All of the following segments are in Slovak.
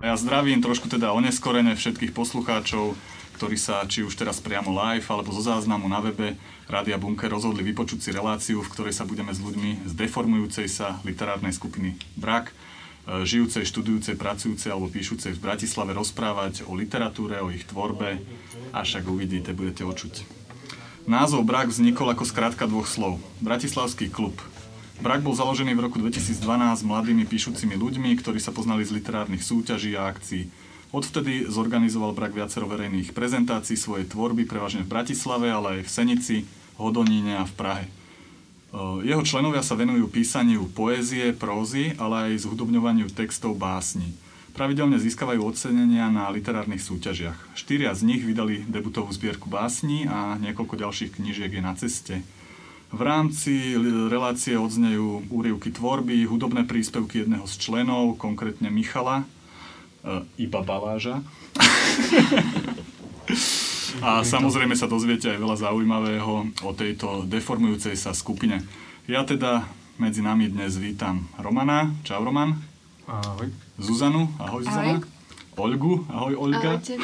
Ja zdravím trošku teda oneskorene všetkých poslucháčov, ktorí sa či už teraz priamo live alebo zo záznamu na webe Rádia Bunker rozhodli vypočuť si reláciu, v ktorej sa budeme s ľuďmi z deformujúcej sa literárnej skupiny Brak, žijúcej, študujúcej, pracujúcej alebo píšucej v Bratislave rozprávať o literatúre, o ich tvorbe a však uvidíte, budete očuť. Názov Brak vznikol ako skrátka dvoch slov. Bratislavský klub. Brak bol založený v roku 2012 mladými píšucimi ľuďmi, ktorí sa poznali z literárnych súťaží a akcií. Odvtedy zorganizoval Brak viacero verejných prezentácií svojej tvorby, prevažne v Bratislave, ale aj v Senici, Hodoníne a v Prahe. E, Jeho členovia sa venujú písaniu poézie, prózy, ale aj zhudobňovaniu textov básni. Pravidelne získavajú ocenenia na literárnych súťažiach. Štyria z nich vydali debutovú zbierku básni a niekoľko ďalších knížiek je na ceste. V rámci relácie odznejú úryvky tvorby, hudobné príspevky jedného z členov, konkrétne Michala, e, iba Baláža. A samozrejme sa dozviete aj veľa zaujímavého o tejto deformujúcej sa skupine. Ja teda medzi nami dnes vítam Romana. Čau Roman. Ahoj. Zuzanu. Ahoj Zuzana. Olgu. Ahoj Olga. Ahojte.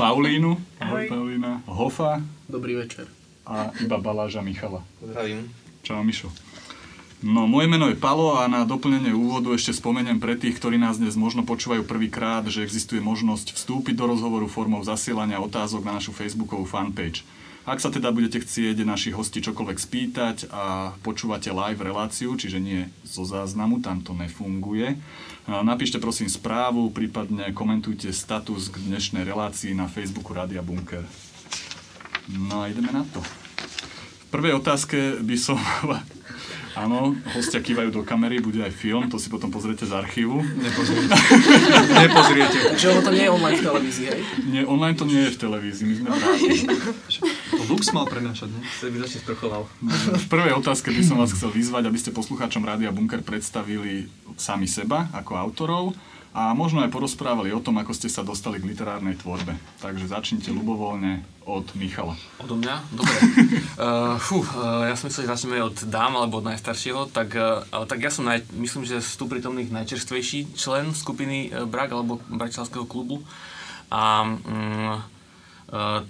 Paulínu. Ahoj Ahoj. Paulína. Hofa. Dobrý večer. A iba Baláža Michala. Zdravím. Čau Mišo. No, moje meno je Palo a na doplnenie úvodu ešte spomeniem pre tých, ktorí nás dnes možno počúvajú prvýkrát, že existuje možnosť vstúpiť do rozhovoru formou zasielania otázok na našu facebookovú fanpage. Ak sa teda budete chcieť našich hostí čokoľvek spýtať a počúvate live reláciu, čiže nie zo záznamu, tam to nefunguje, napíšte prosím správu, prípadne komentujte status k dnešnej relácii na Facebooku Radia Bunker. No a ideme na to. V prvej otázke by som... Áno, hostia kývajú do kamery, bude aj film, to si potom pozriete z archívu. Nepozriete. Nepozriete. Ono to nie je online v televízii, hej? Nie, online to nie je v televízii, my sme. To Lux mal prenašať, ne? To by začne sprchoval. V prvej otázke by som vás chcel vyzvať, aby ste poslucháčom Rádia Bunker predstavili sami seba ako autorov a možno aj porozprávali o tom, ako ste sa dostali k literárnej tvorbe. Takže začnite ľubovoľne od Michala. Odo mňa? Dobre. Uh, fú, uh, ja som myslel, že začneme od dám alebo od najstaršieho, tak, uh, tak ja som, naj, myslím, že z tu prítomných najčerstvejší člen skupiny uh, Brak alebo Bratislavského klubu. A um, uh,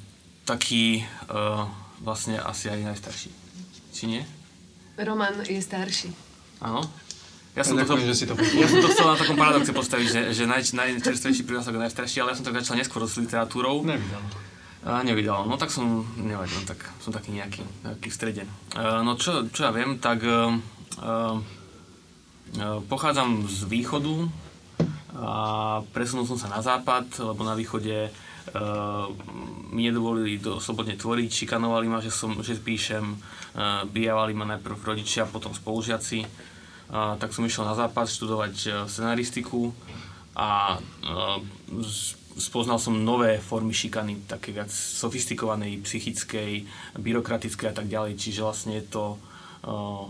taký uh, vlastne asi aj najstarší. Či nie? Roman je starší. Áno? Ja som, Ja to, ďakujem, že si to ja som to chcel na takom paradoxe postaviť, že, že naj, najčerstvejší prihlasok je najstarší, ale ja som tak začal neskôr s literatúrou. Nevydal. A nevydal. No tak som, nevadí, no tak som taký nejaký, nejaký v strede. Uh, no čo, čo ja viem, tak uh, uh, pochádzam z východu a presunul som sa na západ, lebo na východe uh, mi nedovolili do, slobodne tvoriť, šikanovali ma, že, som, že píšem, uh, bijavali ma najprv rodičia, potom spolužiaci. Uh, tak som išiel na západ študovať uh, scenaristiku a uh, z- spoznal som nové formy šikany, také viac sofistikovanej, psychickej, byrokratickej a tak ďalej, čiže vlastne je to uh,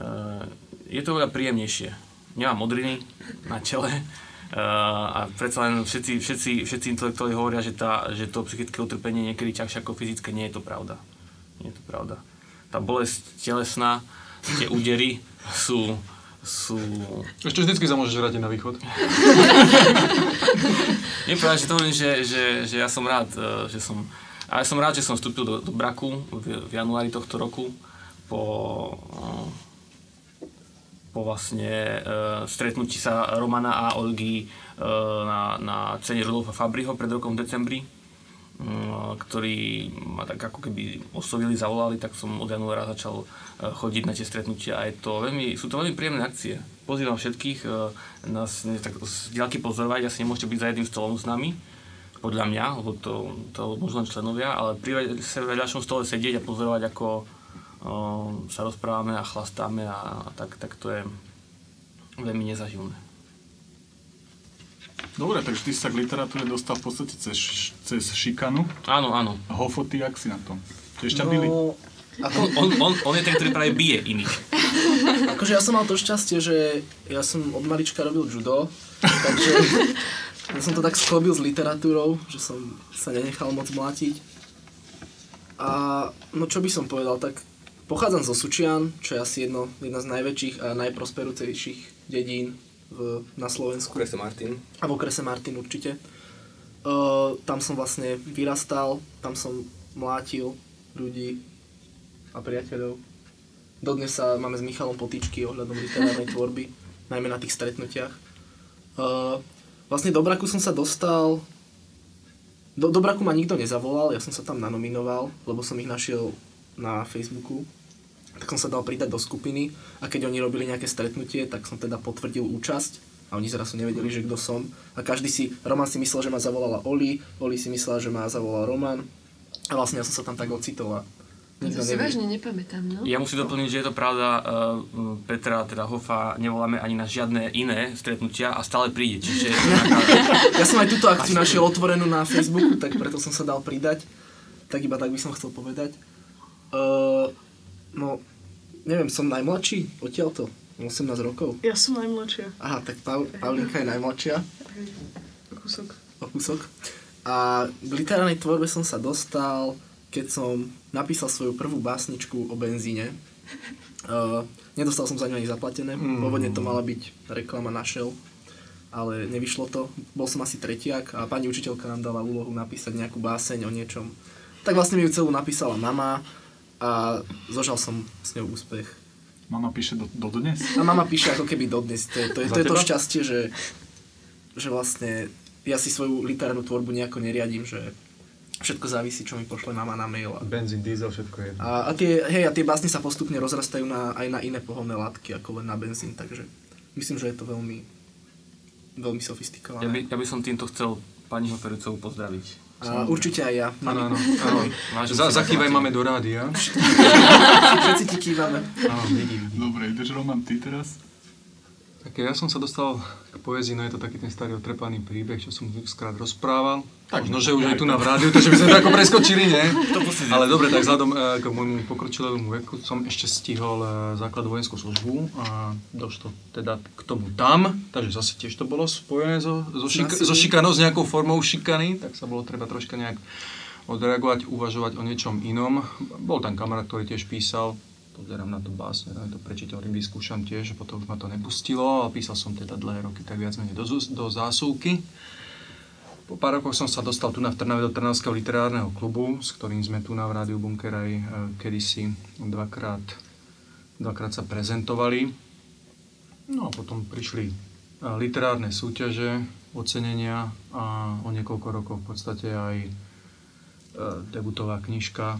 uh, je to veľa príjemnejšie. Nemám modriny na čele uh, a predsa len všetci, všetci, všetci intelektuáli hovoria, že, tá, že to psychické utrpenie niekedy ťažšie ako fyzické. Nie je to pravda. Nie je to pravda. Tá bolesť telesná, tie údery sú, sú Ešte vždycky sa môžeš vrátiť na východ. Nie, práve, že to hovorím, že, že, že ja som rád, eh, že som, a ja som rád, že som vstúpil do, do Braku v, v januári tohto roku po, eh, po vlastne uh, stretnutí sa Romana a Olgy uh, na, na cene Rudolfa Fabriho pred rokom v decembri, ktorí ma tak ako keby oslovili, zavolali, tak som od januára začal uh, chodiť na tie stretnutia a je to veľmi, sú to veľmi príjemné akcie. Pozývam všetkých uh, nás tak z diaľky pozorovať, asi nemôžete byť za jedným stolom s nami, podľa mňa, lebo to, to možno len členovia, ale pri vedľašom stole sedieť a pozorovať, ako uh, sa rozprávame a chlastáme a, a tak, tak to je veľmi nezaživné. Dobre, takže ty si sa k literatúre dostal v podstate cez, cez šikanu. Áno, áno. Hofo, ty jak si na tom? Tiež ťa byli? On, on, on, on je ten, ktorý práve bije iných. akože ja som mal to šťastie, že ja som od malička robil judo, takže ja som to tak sklobil s literatúrou, že som sa nenechal moc mlátiť. A no čo by som povedal, tak pochádzam zo Sučian, čo je asi jedno, jedna z najväčších a najprosperujúcejších dedín v, na Slovensku. Krese Martin. A v okrese Martin určite. Uh, tam som vlastne vyrastal, tam som mlátil ľudí a priateľov. Dodnes sa máme s Michalom potýčky ohľadom literárnej tvorby, najmä na tých stretnutiach. Uh, vlastne do Braku som sa dostal... Do, do Braku ma nikto nezavolal, ja som sa tam nanominoval, lebo som ich našiel na Facebooku. Tak som sa dal pridať do skupiny a keď oni robili nejaké stretnutie, tak som teda potvrdil účasť a oni zrazu nevedeli, že kto som. A každý si, Roman si myslel, že ma zavolala Oli, Oli si myslela, že ma zavolal Roman. A vlastne ja som sa tam tak ocitol a nikto To si nevie. vážne nepamätám, no. Ja musím doplniť, že je to pravda, uh, Petra, teda Hofa, nevoláme ani na žiadne iné stretnutia a stále príde, čiže Ja som aj túto akciu našiel otvorenú na Facebooku, tak preto som sa dal pridať. Tak iba tak by som chcel povedať. Uh, no, neviem, som najmladší odtiaľto. Mám 18 rokov. Ja som najmladšia. Aha, tak Paul, Paulinka je najmladšia. Kúsok. o kúsok. A k literárnej tvorbe som sa dostal, keď som napísal svoju prvú básničku o benzíne. Uh, nedostal som za ňu ani zaplatené. Mm. Pôvodne to mala byť reklama na Shell, ale nevyšlo to. Bol som asi tretiak a pani učiteľka nám dala úlohu napísať nejakú báseň o niečom. Tak vlastne mi ju celú napísala mama a zožal som s ňou úspech. Mama píše do, do dnes? A mama píše ako keby dodnes. To je to, je, to, je to šťastie, že, že vlastne ja si svoju literárnu tvorbu nejako neriadím, že všetko závisí, čo mi pošle mama na mail. A, Benzín, diesel, všetko je. a, a tie, hej, a tie básne sa postupne rozrastajú na, aj na iné pohonné látky, ako len na benzín, takže myslím, že je to veľmi, veľmi ja, by, sofistikované. ja by som týmto chcel pani Hofericovú pozdraviť. Určite aj ja. Áno, áno. Zakývaj máme do rádia. Všetci ti kývame. Áno, vidí, vidí. Dobre, ideš Roman, ty teraz? Tak ja som sa dostal k poézii, no je to taký ten starý otrepaný príbeh, čo som skrát rozprával. Tak, no, že už aj tu na v rádiu, takže by sme to ako preskočili, nie? Ale dobre, tak vzhľadom eh, k môjmu pokročilému veku som ešte stihol eh, základ vojenskú službu a došlo teda k tomu tam, takže zase tiež to bolo spojené so, so, šik- so šikanou, s nejakou formou šikany, tak sa bolo treba troška nejak odreagovať, uvažovať o niečom inom. Bol tam kamarát, ktorý tiež písal, pozerám na to básne, no to prečítal, ryby skúšam tiež, potom už ma to nepustilo a písal som teda dlhé roky, tak viac menej do, do zásuvky. Po pár rokoch som sa dostal tu na v Trnave do Trnavského literárneho klubu, s ktorým sme tu na v Rádiu Bunker aj e, kedysi dvakrát, dvakrát sa prezentovali. No a potom prišli e, literárne súťaže, ocenenia a o niekoľko rokov v podstate aj e, debutová knižka.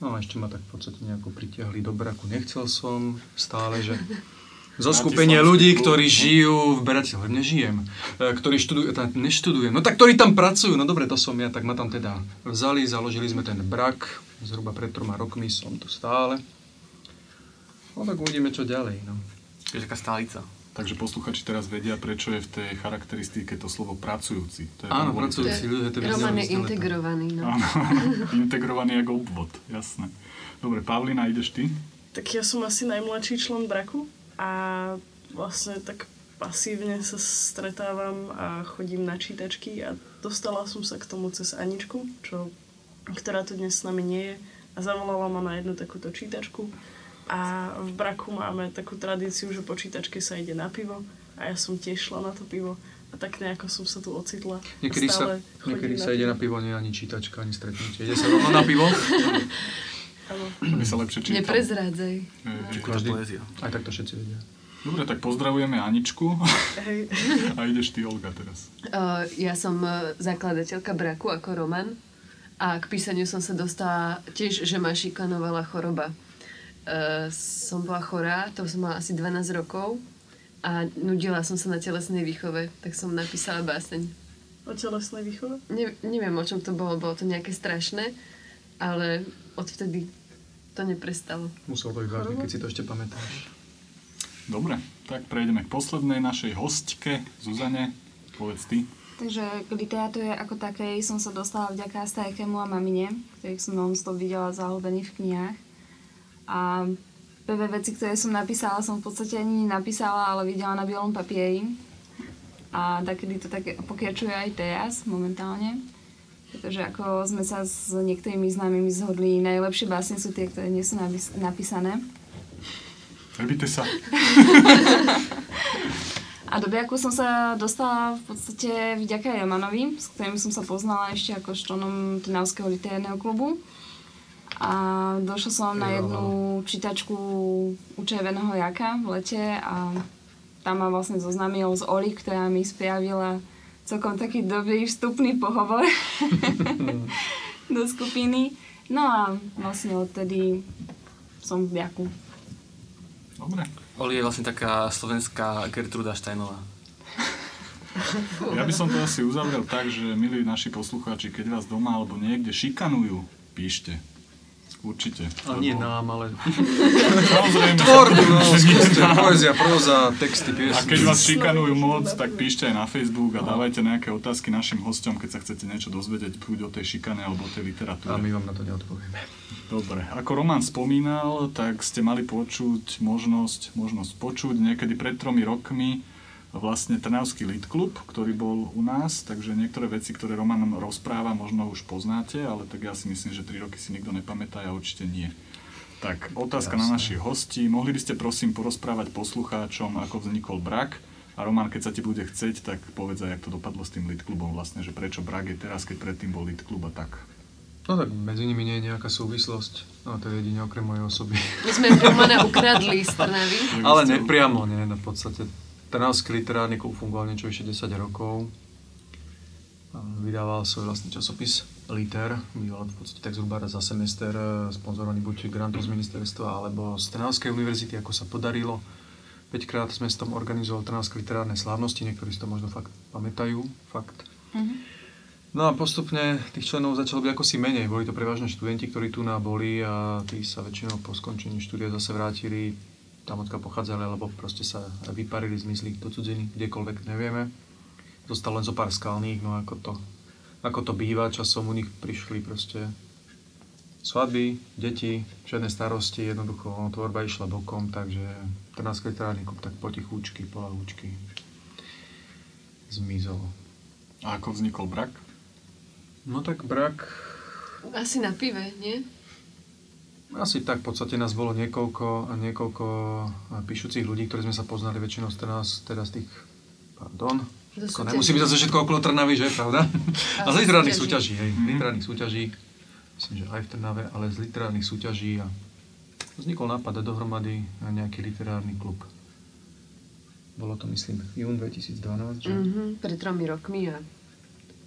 No a ešte ma tak v podstate nejako pritiahli do braku. Nechcel som stále, že zo skupenia ľudí, ktorí žijú v Bratislave, nežijem, e, ktorí študujú, teda neštudujem, no tak ktorí tam pracujú, no dobre, to som ja, tak ma tam teda vzali, založili sme ten brak, zhruba pred troma rokmi som tu stále. No tak uvidíme, čo ďalej, no. Je taká stálica. Takže posluchači teraz vedia, prečo je v tej charakteristike to slovo pracujúci. To je Áno, pracujúci ľudia, to je Roman je integrovaný, no. Áno, integrovaný ako obvod, jasné. Dobre, Pavlina, ideš ty? Tak ja som asi najmladší člen braku a vlastne tak pasívne sa stretávam a chodím na čítačky a dostala som sa k tomu cez Aničku, čo, ktorá tu dnes s nami nie je a zavolala ma na jednu takúto čítačku a v braku máme takú tradíciu, že po čítačke sa ide na pivo a ja som tiež šla na to pivo a tak nejako som sa tu ocitla. Niekedy sa, niekedy sa ide na pivo, nie ani čítačka, ani stretnutie. Ide sa rovno na pivo. Aby sa lepšie čítal. Neprezrádzaj. Každý. Aj tak to všetci vedia. Dobre, tak pozdravujeme Aničku Hej. a ideš ty, Olga, teraz. Uh, ja som uh, zakladateľka braku ako Roman a k písaniu som sa dostala tiež, že ma šikanovala choroba. Uh, som bola chorá, to som mala asi 12 rokov a nudila som sa na telesnej výchove, tak som napísala báseň. O telesnej výchove? Ne, neviem, o čom to bolo, bolo to nejaké strašné, ale odvtedy to neprestalo. Musel to byť vážne, keď si to ešte pamätáš. Dobre, tak prejdeme k poslednej našej hostke, Zuzane. Povedz ty. Takže k literatúre ako takej som sa dostala vďaka starkému a mamine, ktorých som non-stop videla zahlbených v knihách. A prvé veci, ktoré som napísala, som v podstate ani nenapísala, ale videla na bielom papieri. A takedy to tak pokračuje aj teraz, momentálne. Pretože ako sme sa s niektorými známymi zhodli, najlepšie básne sú tie, ktoré nie sú napísané. Nebíte sa. A do Biaku som sa dostala v podstate vďaka Romanovi, s ktorým som sa poznala ešte ako členom Trnavského literárneho klubu. A došla som na jednu čítačku u Červeného jaka v lete a tam ma vlastne zoznámil z Oli, ktorá mi spravila celkom taký dobrý vstupný pohovor do skupiny. No a vlastne odtedy som v Biaku. Dobre. Oli je vlastne taká slovenská Gertruda Steinová. Ja by som to asi uzavrel tak, že milí naši poslucháči, keď vás doma alebo niekde šikanujú, píšte. Určite. A nie nám, ale... Samozrejme. Tvornosť, proste, poézia, próza, texty, piesne. A keď vás šikanujú moc, tak píšte aj na Facebook a dávajte nejaké otázky našim hosťom, keď sa chcete niečo dozvedieť, buď o tej šikane alebo o tej literatúre. A my vám na to neodpovieme. Dobre, ako Roman spomínal, tak ste mali počuť možnosť, možnosť počuť niekedy pred tromi rokmi vlastne Trnavský lit klub, ktorý bol u nás, takže niektoré veci, ktoré Roman rozpráva, možno už poznáte, ale tak ja si myslím, že 3 roky si nikto nepamätá a určite nie. Tak, otázka Jasne. na našich hostí. Mohli by ste prosím porozprávať poslucháčom, ako vznikol Brak? A Roman, keď sa ti bude chceť, tak povedz aj, jak to dopadlo s tým Lit klubom vlastne, že prečo Brak je teraz, keď predtým bol Lit klub a tak. No tak medzi nimi nie je nejaká súvislosť, no to je jedine okrem mojej osoby. My sme Romana ukradli z Trnavy. Ale nepriamo, nie, no v podstate Trnavský literárny klub fungoval niečo vyše 10 rokov. Vydával svoj vlastný časopis Liter, býval v podstate tak zhruba raz za semester, e, sponzorovaný buď grantom z ministerstva alebo z Trnavskej univerzity, ako sa podarilo. 5 krát sme s tom organizovali Trnavské literárne slávnosti, niektorí si to možno fakt pamätajú, fakt. Mm-hmm. No a postupne tých členov začalo byť ako si menej. Boli to prevažne študenti, ktorí tu na boli a tí sa väčšinou po skončení štúdia zase vrátili tam odkiaľ pochádzali, alebo proste sa vyparili z myslí do cudziny, kdekoľvek, nevieme. Zostal len zo pár skalných, no ako to, ako to býva, časom u nich prišli proste svadby, deti, všetné starosti, jednoducho no, tvorba išla bokom, takže 13 literárny klub tak potichúčky, polahúčky zmizol. A ako vznikol brak? No tak brak... Asi na pive, nie? Asi tak, v podstate nás bolo niekoľko, niekoľko píšucich ľudí, ktorí sme sa poznali väčšinou z teraz, teraz tých, pardon, to nemusí byť zase všetko okolo Trnavy, že, pravda? A, z literárnych súťaží, hej, mm. literárnych súťaží, myslím, že aj v Trnave, ale z literárnych súťaží a vznikol nápad dohromady na nejaký literárny klub. Bolo to, myslím, jún 2012, že? Mm-hmm, pred tromi rokmi a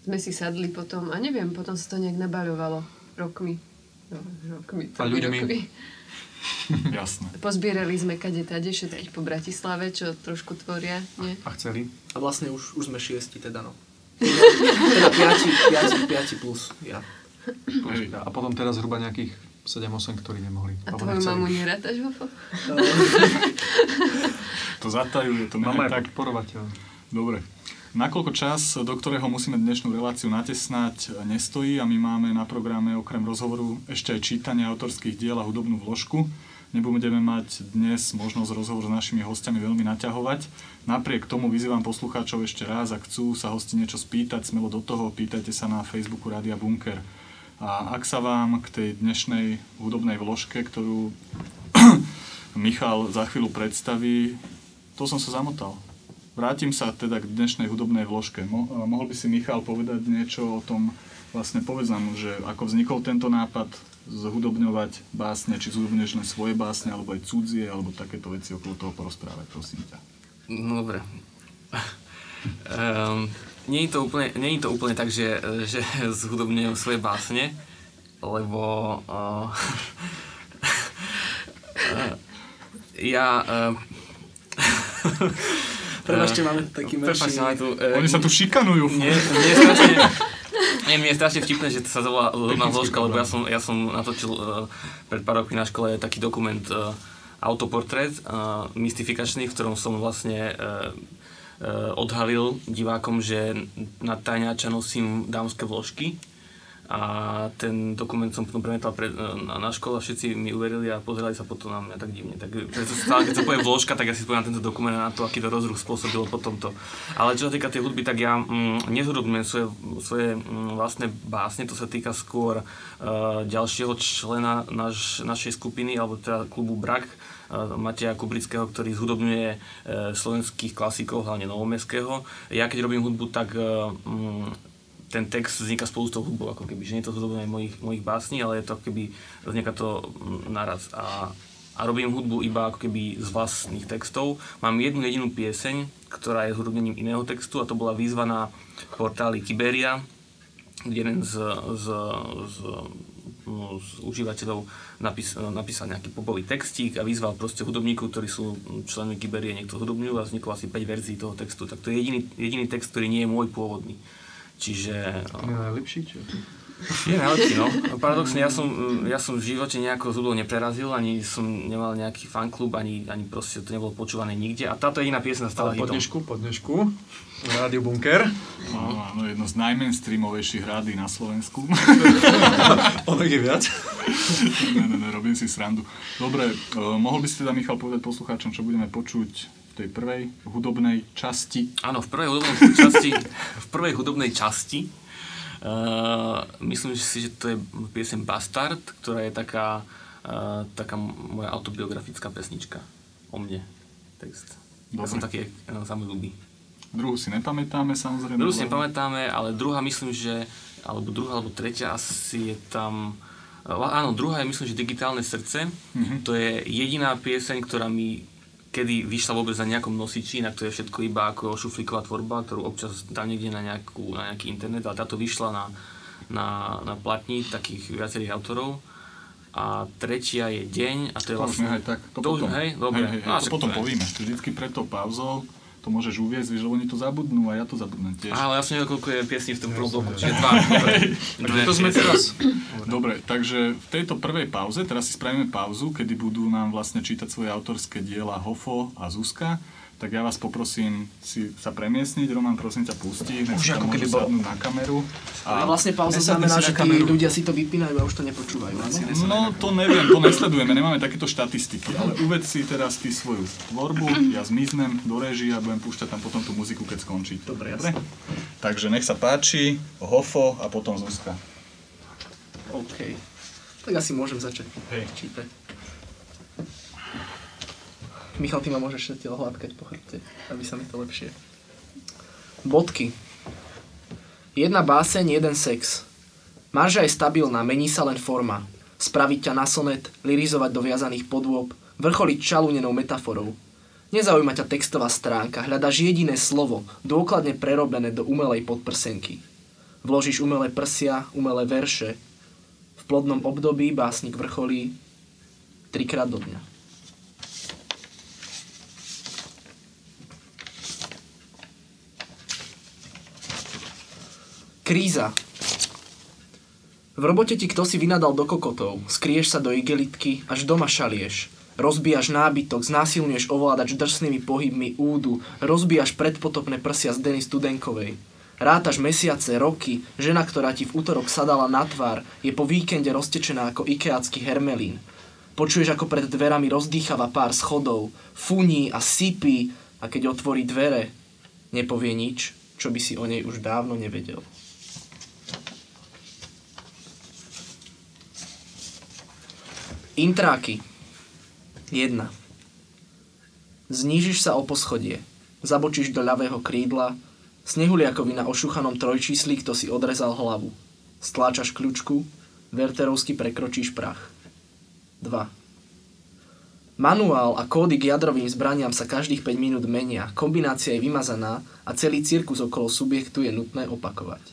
sme si sadli potom, a neviem, potom sa to nejak nabaľovalo rokmi rokmi, a ľuďmi. Rokmi. Jasné. Pozbierali sme kade tade všetkých po Bratislave, čo trošku tvoria, nie? A chceli? A vlastne už, už sme šiesti, teda no. teda piati, piati, piati plus ja. A potom teraz zhruba nejakých 7-8, ktorí nemohli. A tvoju mamu nerátaš, Vofo? to zatajuje, to Mama je tak. podporovateľ. Dobre. Nakoľko čas, do ktorého musíme dnešnú reláciu natesnať, nestojí a my máme na programe okrem rozhovoru ešte aj čítanie autorských diel a hudobnú vložku, nebudeme mať dnes možnosť rozhovor s našimi hostiami veľmi naťahovať. Napriek tomu vyzývam poslucháčov ešte raz, ak chcú sa hosti niečo spýtať, smelo do toho, pýtajte sa na Facebooku Rádia Bunker. A ak sa vám k tej dnešnej hudobnej vložke, ktorú Michal za chvíľu predstaví, to som sa zamotal. Vrátim sa teda k dnešnej hudobnej vložke. Mo- mohol by si Michal povedať niečo o tom, vlastne povedz nám, že ako vznikol tento nápad zhudobňovať básne, či zhudobňuješ len svoje básne, alebo aj cudzie, alebo takéto veci okolo toho porozprávať, prosím ťa. No dobre. um, je to úplne, je to úplne tak, že, že zhudobňujem svoje básne, lebo uh, uh, ja uh, Prepašte, máme taký menší... tu... E, Oni sa tu šikanujú. Nie, nie, strašne, nie, mne je strašne vtipné, že to sa volá ľudná zložka, lebo ja som, ja som natočil uh, pred pár rokmi na škole taký dokument uh, autoportrét uh, mystifikačný, v ktorom som vlastne uh, uh, odhalil divákom, že na tajňača nosím dámske vložky a ten dokument som potom premietal pre, na, na školu a všetci mi uverili a pozerali sa potom na mňa tak divne. Tak preto stále, keď sa povie vložka, tak ja si spomínam tento dokument a na to, aký to rozruch spôsobilo potom to. Ale čo sa týka tej hudby, tak ja mm, nezhudobňujem svoje, svoje mm, vlastné básne, to sa týka skôr uh, ďalšieho člena naš, našej skupiny, alebo teda klubu Brak, uh, Mateja Kubrického, ktorý zhudobňuje uh, slovenských klasikov, hlavne novomestského. Ja keď robím hudbu, tak mm, ten text vzniká spolu s tou hudbou, ako keby, že nie je to zhodobné mojich, mojich básní, ale je to keby vzniká to naraz. A, a robím hudbu iba ako keby z vlastných textov. Mám jednu jedinú pieseň, ktorá je zhudobnením iného textu a to bola výzva na portáli Kiberia, kde jeden z, z, z, no, z užívateľov napís, napísal nejaký popový textík a vyzval proste hudobníkov, ktorí sú členmi Kiberie, niekto hudobňujú a vzniklo asi 5 verzií toho textu. Tak to je jediný, jediný text, ktorý nie je môj pôvodný. Čiže... Je najlepší, čo? Je najlepší, no. Paradoxne, ja som, ja som v živote nejako zúdol neprerazil, ani som nemal nejaký fanklub, ani, ani proste to nebolo počúvané nikde. A táto jediná piesna stala hitom. Po dnešku, po dnešku. Rádio Bunker. No, áno, jedno z najmainstreamovejších rádií na Slovensku. ono je viac? ne, ne, ne, robím si srandu. Dobre, uh, mohol by si teda, Michal, povedať poslucháčom, čo budeme počuť tej prvej hudobnej časti. Áno, v prvej hudobnej časti, v prvej hudobnej časti uh, myslím si, že to je piesem Bastard, ktorá je taká, uh, taká moja autobiografická pesnička o mne. Text. Dobre. Ja som taký uh, samý ľubý. Druhú si nepamätáme samozrejme. Druhú si nepamätáme, ale druhá myslím, že alebo druhá, alebo tretia asi je tam Áno, druhá je myslím, že Digitálne srdce. Mm-hmm. To je jediná pieseň, ktorá mi kedy vyšla vôbec na nejakom nosiči, inak to je všetko iba ako šuflíková tvorba, ktorú občas dám niekde na, nejakú, na nejaký internet, ale táto vyšla na, na, na platní takých viacerých autorov. A tretia je deň a to je vlastne... To už tak, to, to potom, hej, dobre. Hej, hej, hej, to potom povieme, vždycky pred tou pauzou to môžeš uviezť, že oni to zabudnú a ja to zabudnem tiež. Ale ja som nevedel, koľko je piesní v tom prvom bloku, čiže dva. Takže to sme teraz. Dobre, takže v tejto prvej pauze, teraz si spravíme pauzu, kedy budú nám vlastne čítať svoje autorské diela Hofo a Zuzka tak ja vás poprosím si sa premiesniť. Roman, prosím ťa, pustí. Nech už ako keby bol... na kameru. A, a vlastne pauza znamená, že tí ľudia si to vypínajú a už to nepočúvajú. No to neviem, to nesledujeme, nemáme takéto štatistiky. Ale uved si teraz ty svoju tvorbu, ja zmiznem do režii a budem púšťať tam potom tú muziku, keď skončí. Dobre, Dobre? Takže nech sa páči, Hofo a potom Zuzka. OK. Tak asi môžem začať Hej. čítať. Michal, ty ma môžeš zatiaľ hladkať po chrbte, aby sa mi to lepšie. Bodky. Jedna báseň, jeden sex. Marža je stabilná, mení sa len forma. Spraviť ťa na sonet, lirizovať do viazaných podôb, vrcholiť čalúnenou metaforou. Nezaujíma ťa textová stránka, hľadaš jediné slovo, dôkladne prerobené do umelej podprsenky. Vložíš umelé prsia, umelé verše. V plodnom období básnik vrcholí trikrát do dňa. Kríza. V robote ti kto si vynadal do kokotov, skrieš sa do igelitky, až doma šalieš. Rozbíjaš nábytok, znásilňuješ ovládač drsnými pohybmi údu, rozbíjaš predpotopné prsia z Denis Studenkovej. Rátaš mesiace, roky, žena, ktorá ti v útorok sadala na tvár, je po víkende roztečená ako ikeácky hermelín. Počuješ, ako pred dverami rozdýchava pár schodov, funí a sypí a keď otvorí dvere, nepovie nič, čo by si o nej už dávno nevedel. Intráky. 1. Znížiš sa o poschodie. Zabočíš do ľavého krídla. Snehuliakovi na ošuchanom trojčísli, kto si odrezal hlavu. Stláčaš kľúčku. Verterovsky prekročíš prach. 2. Manuál a kódy k jadrovým zbraniam sa každých 5 minút menia, kombinácia je vymazaná a celý cirkus okolo subjektu je nutné opakovať.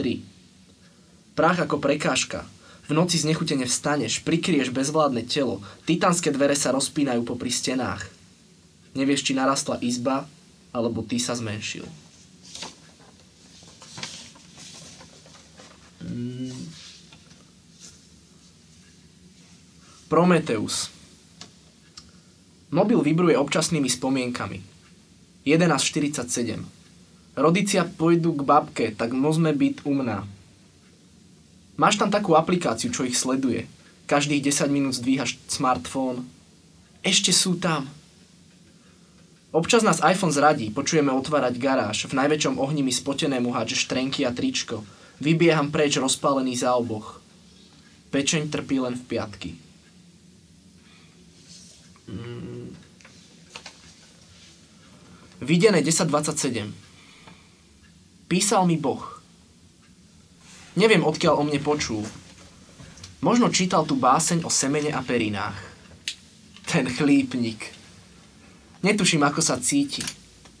3. Prach ako prekážka, v noci znechutene vstaneš, prikrieš bezvládne telo, titanské dvere sa rozpínajú popri stenách. Nevieš, či narastla izba, alebo ty sa zmenšil. Mm. Prometeus. Mobil vybruje občasnými spomienkami. 11.47. Rodicia pôjdu k babke, tak môžeme byť umná. Máš tam takú aplikáciu, čo ich sleduje. Každých 10 minút zdvíhaš smartfón. Ešte sú tam. Občas nás iPhone zradí, počujeme otvárať garáž, v najväčšom ohni mi spotenému hádže štrenky a tričko. Vybieham preč rozpálený za oboch. Pečeň trpí len v piatky. Mm. Videné 1027. Písal mi Boh. Neviem, odkiaľ o mne počul. Možno čítal tú báseň o semene a perinách. Ten chlípnik. Netuším, ako sa cíti.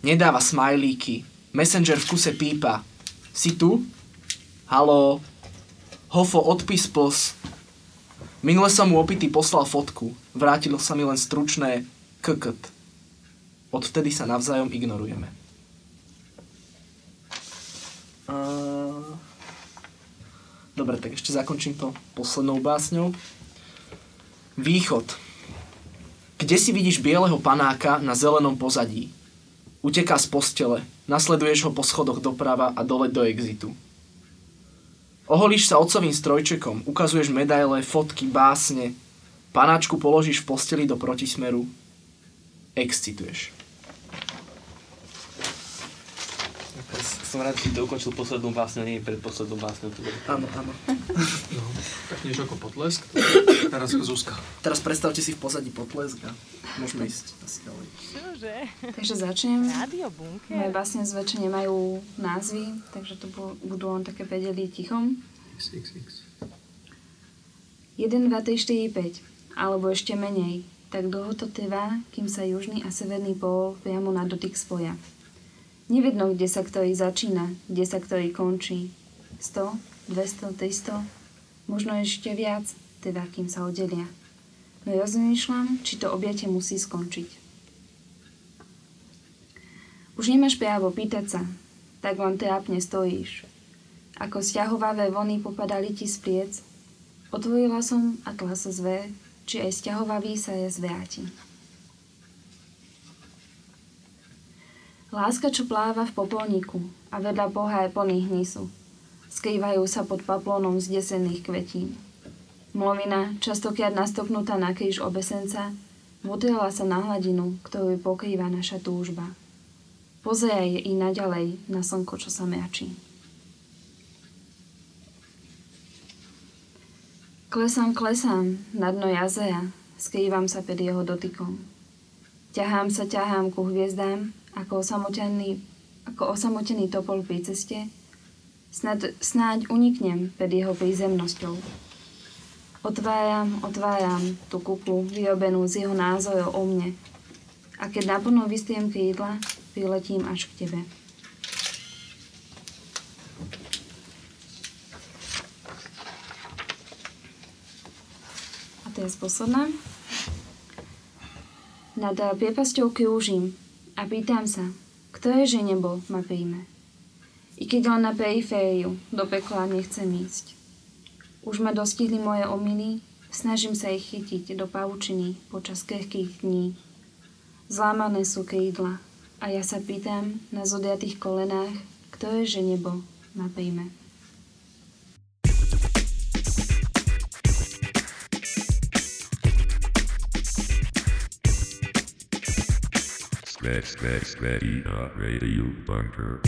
Nedáva smajlíky. Messenger v kuse pípa. Si tu? Haló? Hofo, odpis plus. Minule som mu opitý poslal fotku. Vrátilo sa mi len stručné kkt. Odvtedy sa navzájom ignorujeme. Uh... Dobre, tak ešte zakončím to poslednou básňou. Východ. Kde si vidíš bieleho panáka na zelenom pozadí? Uteká z postele, nasleduješ ho po schodoch doprava a dole do exitu. Oholíš sa otcovým strojčekom, ukazuješ medaile, fotky, básne, panáčku položíš v posteli do protismeru, excituješ. Som rád, že si dokončil poslednú básňu, nie predposlednú básňu. Áno, áno. No, tak niečo ako potlesk, teraz Zuzka. Teraz predstavte si v pozadí potlesk a môžeme ísť asi ďalej. Takže začnem. Moje básne zväčša nemajú názvy, takže to budú len také vedeli tichom. XXX. 1, 2, 3, 4, 5, alebo ešte menej. Tak dlho to trvá, kým sa južný a severný pól priamo na dotyk spoja. Nevidno, kde sa ktorý začína, kde sa ktorý končí. 100, 200, 300, možno ešte viac, teda kým sa oddelia. No rozmýšľam, či to objatie musí skončiť. Už nemáš právo pýtať sa, tak len trápne stojíš. Ako stiahovavé vony popadali ti z pliec, otvorila som a tla sa zver, či aj stiahovavý sa je zvráti. Láska, čo pláva v popolníku a vedľa pohár plných hnisu. Skrývajú sa pod paplónom zdesených kvetín. Mlovina, častokrát nastoknutá na kríž obesenca, motrila sa na hladinu, ktorú pokrýva naša túžba. Pozeraj i naďalej na slnko, čo sa mračí. Klesám, klesám na dno jazera, skrývam sa pred jeho dotykom. Ťahám sa, ťahám ku hviezdám ako osamotený, ako osamotený topol pri ceste, snad, snáď uniknem pred jeho prízemnosťou. Otváram, otváram tú kuklu, vyrobenú z jeho názorov o mne. A keď naplno vystriem krídla, priletím až k tebe. A teraz posledná. Nad priepasťou krúžim, a pýtam sa, ktoré že nebo ma príjme. I keď len na perifériu, do pekla nechcem ísť. Už ma dostihli moje omily, snažím sa ich chytiť do pavučiny počas krehkých dní. Zlámané sú krídla a ja sa pýtam na zodiatých kolenách, ktoré že nebo ma príjme. Sketch, sketch, sketchy, uh, radio bunker.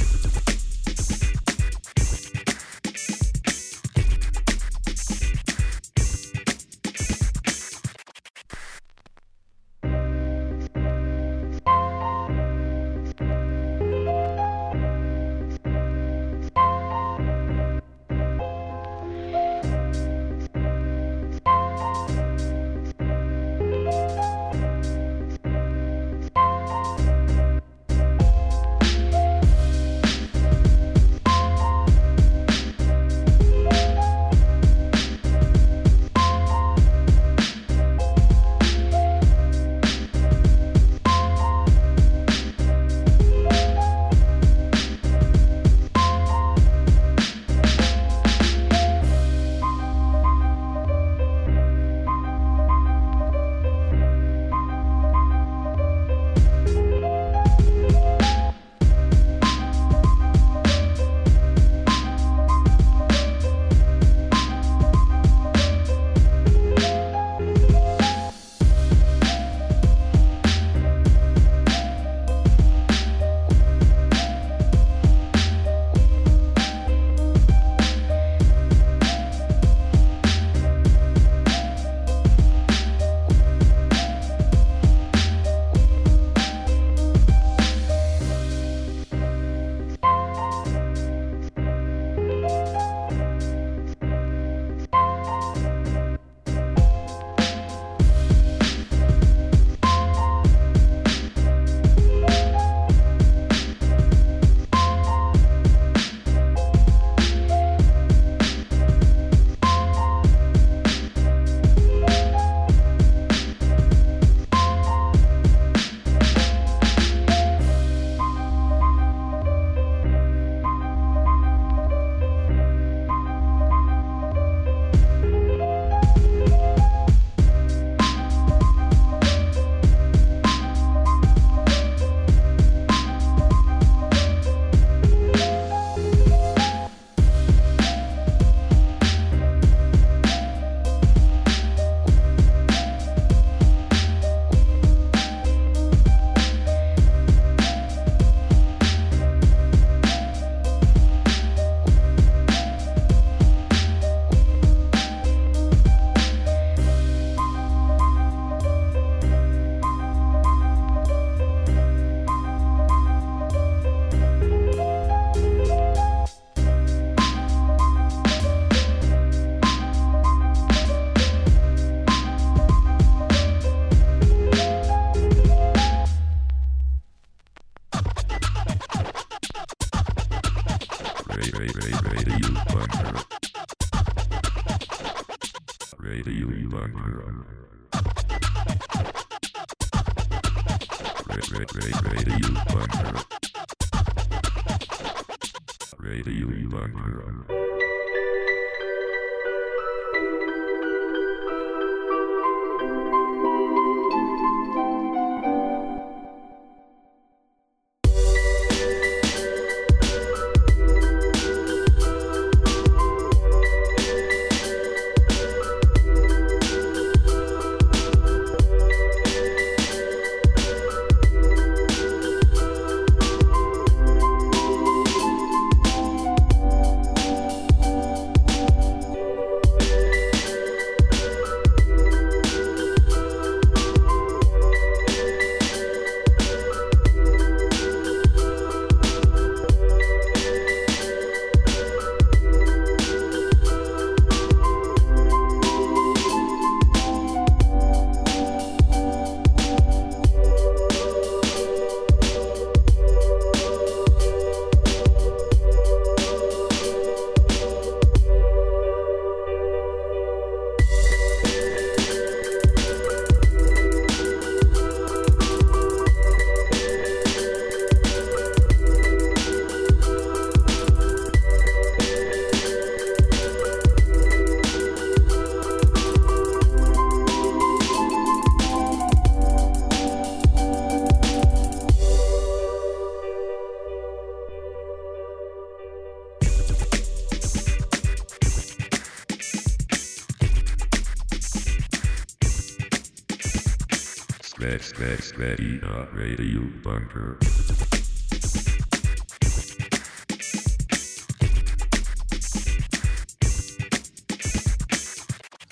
Radio Bunker.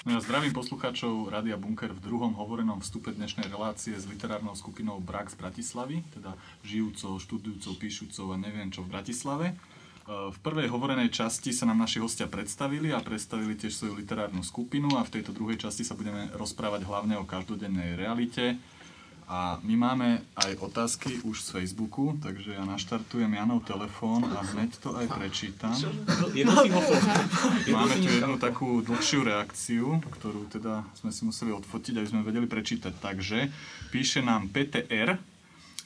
No ja zdravím poslucháčov Rádia Bunker v druhom hovorenom vstupe dnešnej relácie s literárnou skupinou Brak z Bratislavy, teda žijúcou, študujúcou, píšucou a neviem čo v Bratislave. E, V prvej hovorenej časti sa nám naši hostia predstavili a predstavili tiež svoju literárnu skupinu a v tejto druhej časti sa budeme rozprávať hlavne o každodennej realite. A my máme aj otázky už z Facebooku, takže ja naštartujem Janov telefón a hneď to aj prečítam. Máme tu jednu takú dlhšiu reakciu, ktorú teda sme si museli odfotiť, aby sme vedeli prečítať. Takže píše nám PTR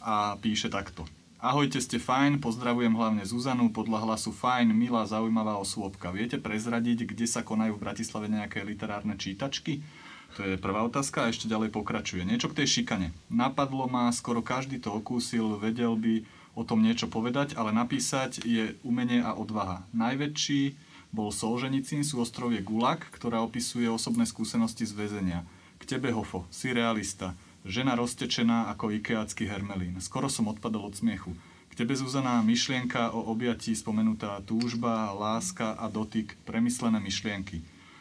a píše takto. Ahojte, ste fajn, pozdravujem hlavne Zuzanu, podľa hlasu fajn, milá, zaujímavá osôbka. Viete prezradiť, kde sa konajú v Bratislave nejaké literárne čítačky? To je prvá otázka a ešte ďalej pokračuje. Niečo k tej šikane. Napadlo ma, skoro každý to okúsil, vedel by o tom niečo povedať, ale napísať je umenie a odvaha. Najväčší bol Solženicín, sú ostrovie Gulag, ktorá opisuje osobné skúsenosti z väzenia. K tebe, Hofo, si realista. Žena roztečená ako ikeacký hermelín. Skoro som odpadol od smiechu. K tebe, Zuzana, myšlienka o objatí spomenutá túžba, láska a dotyk, premyslené myšlienky.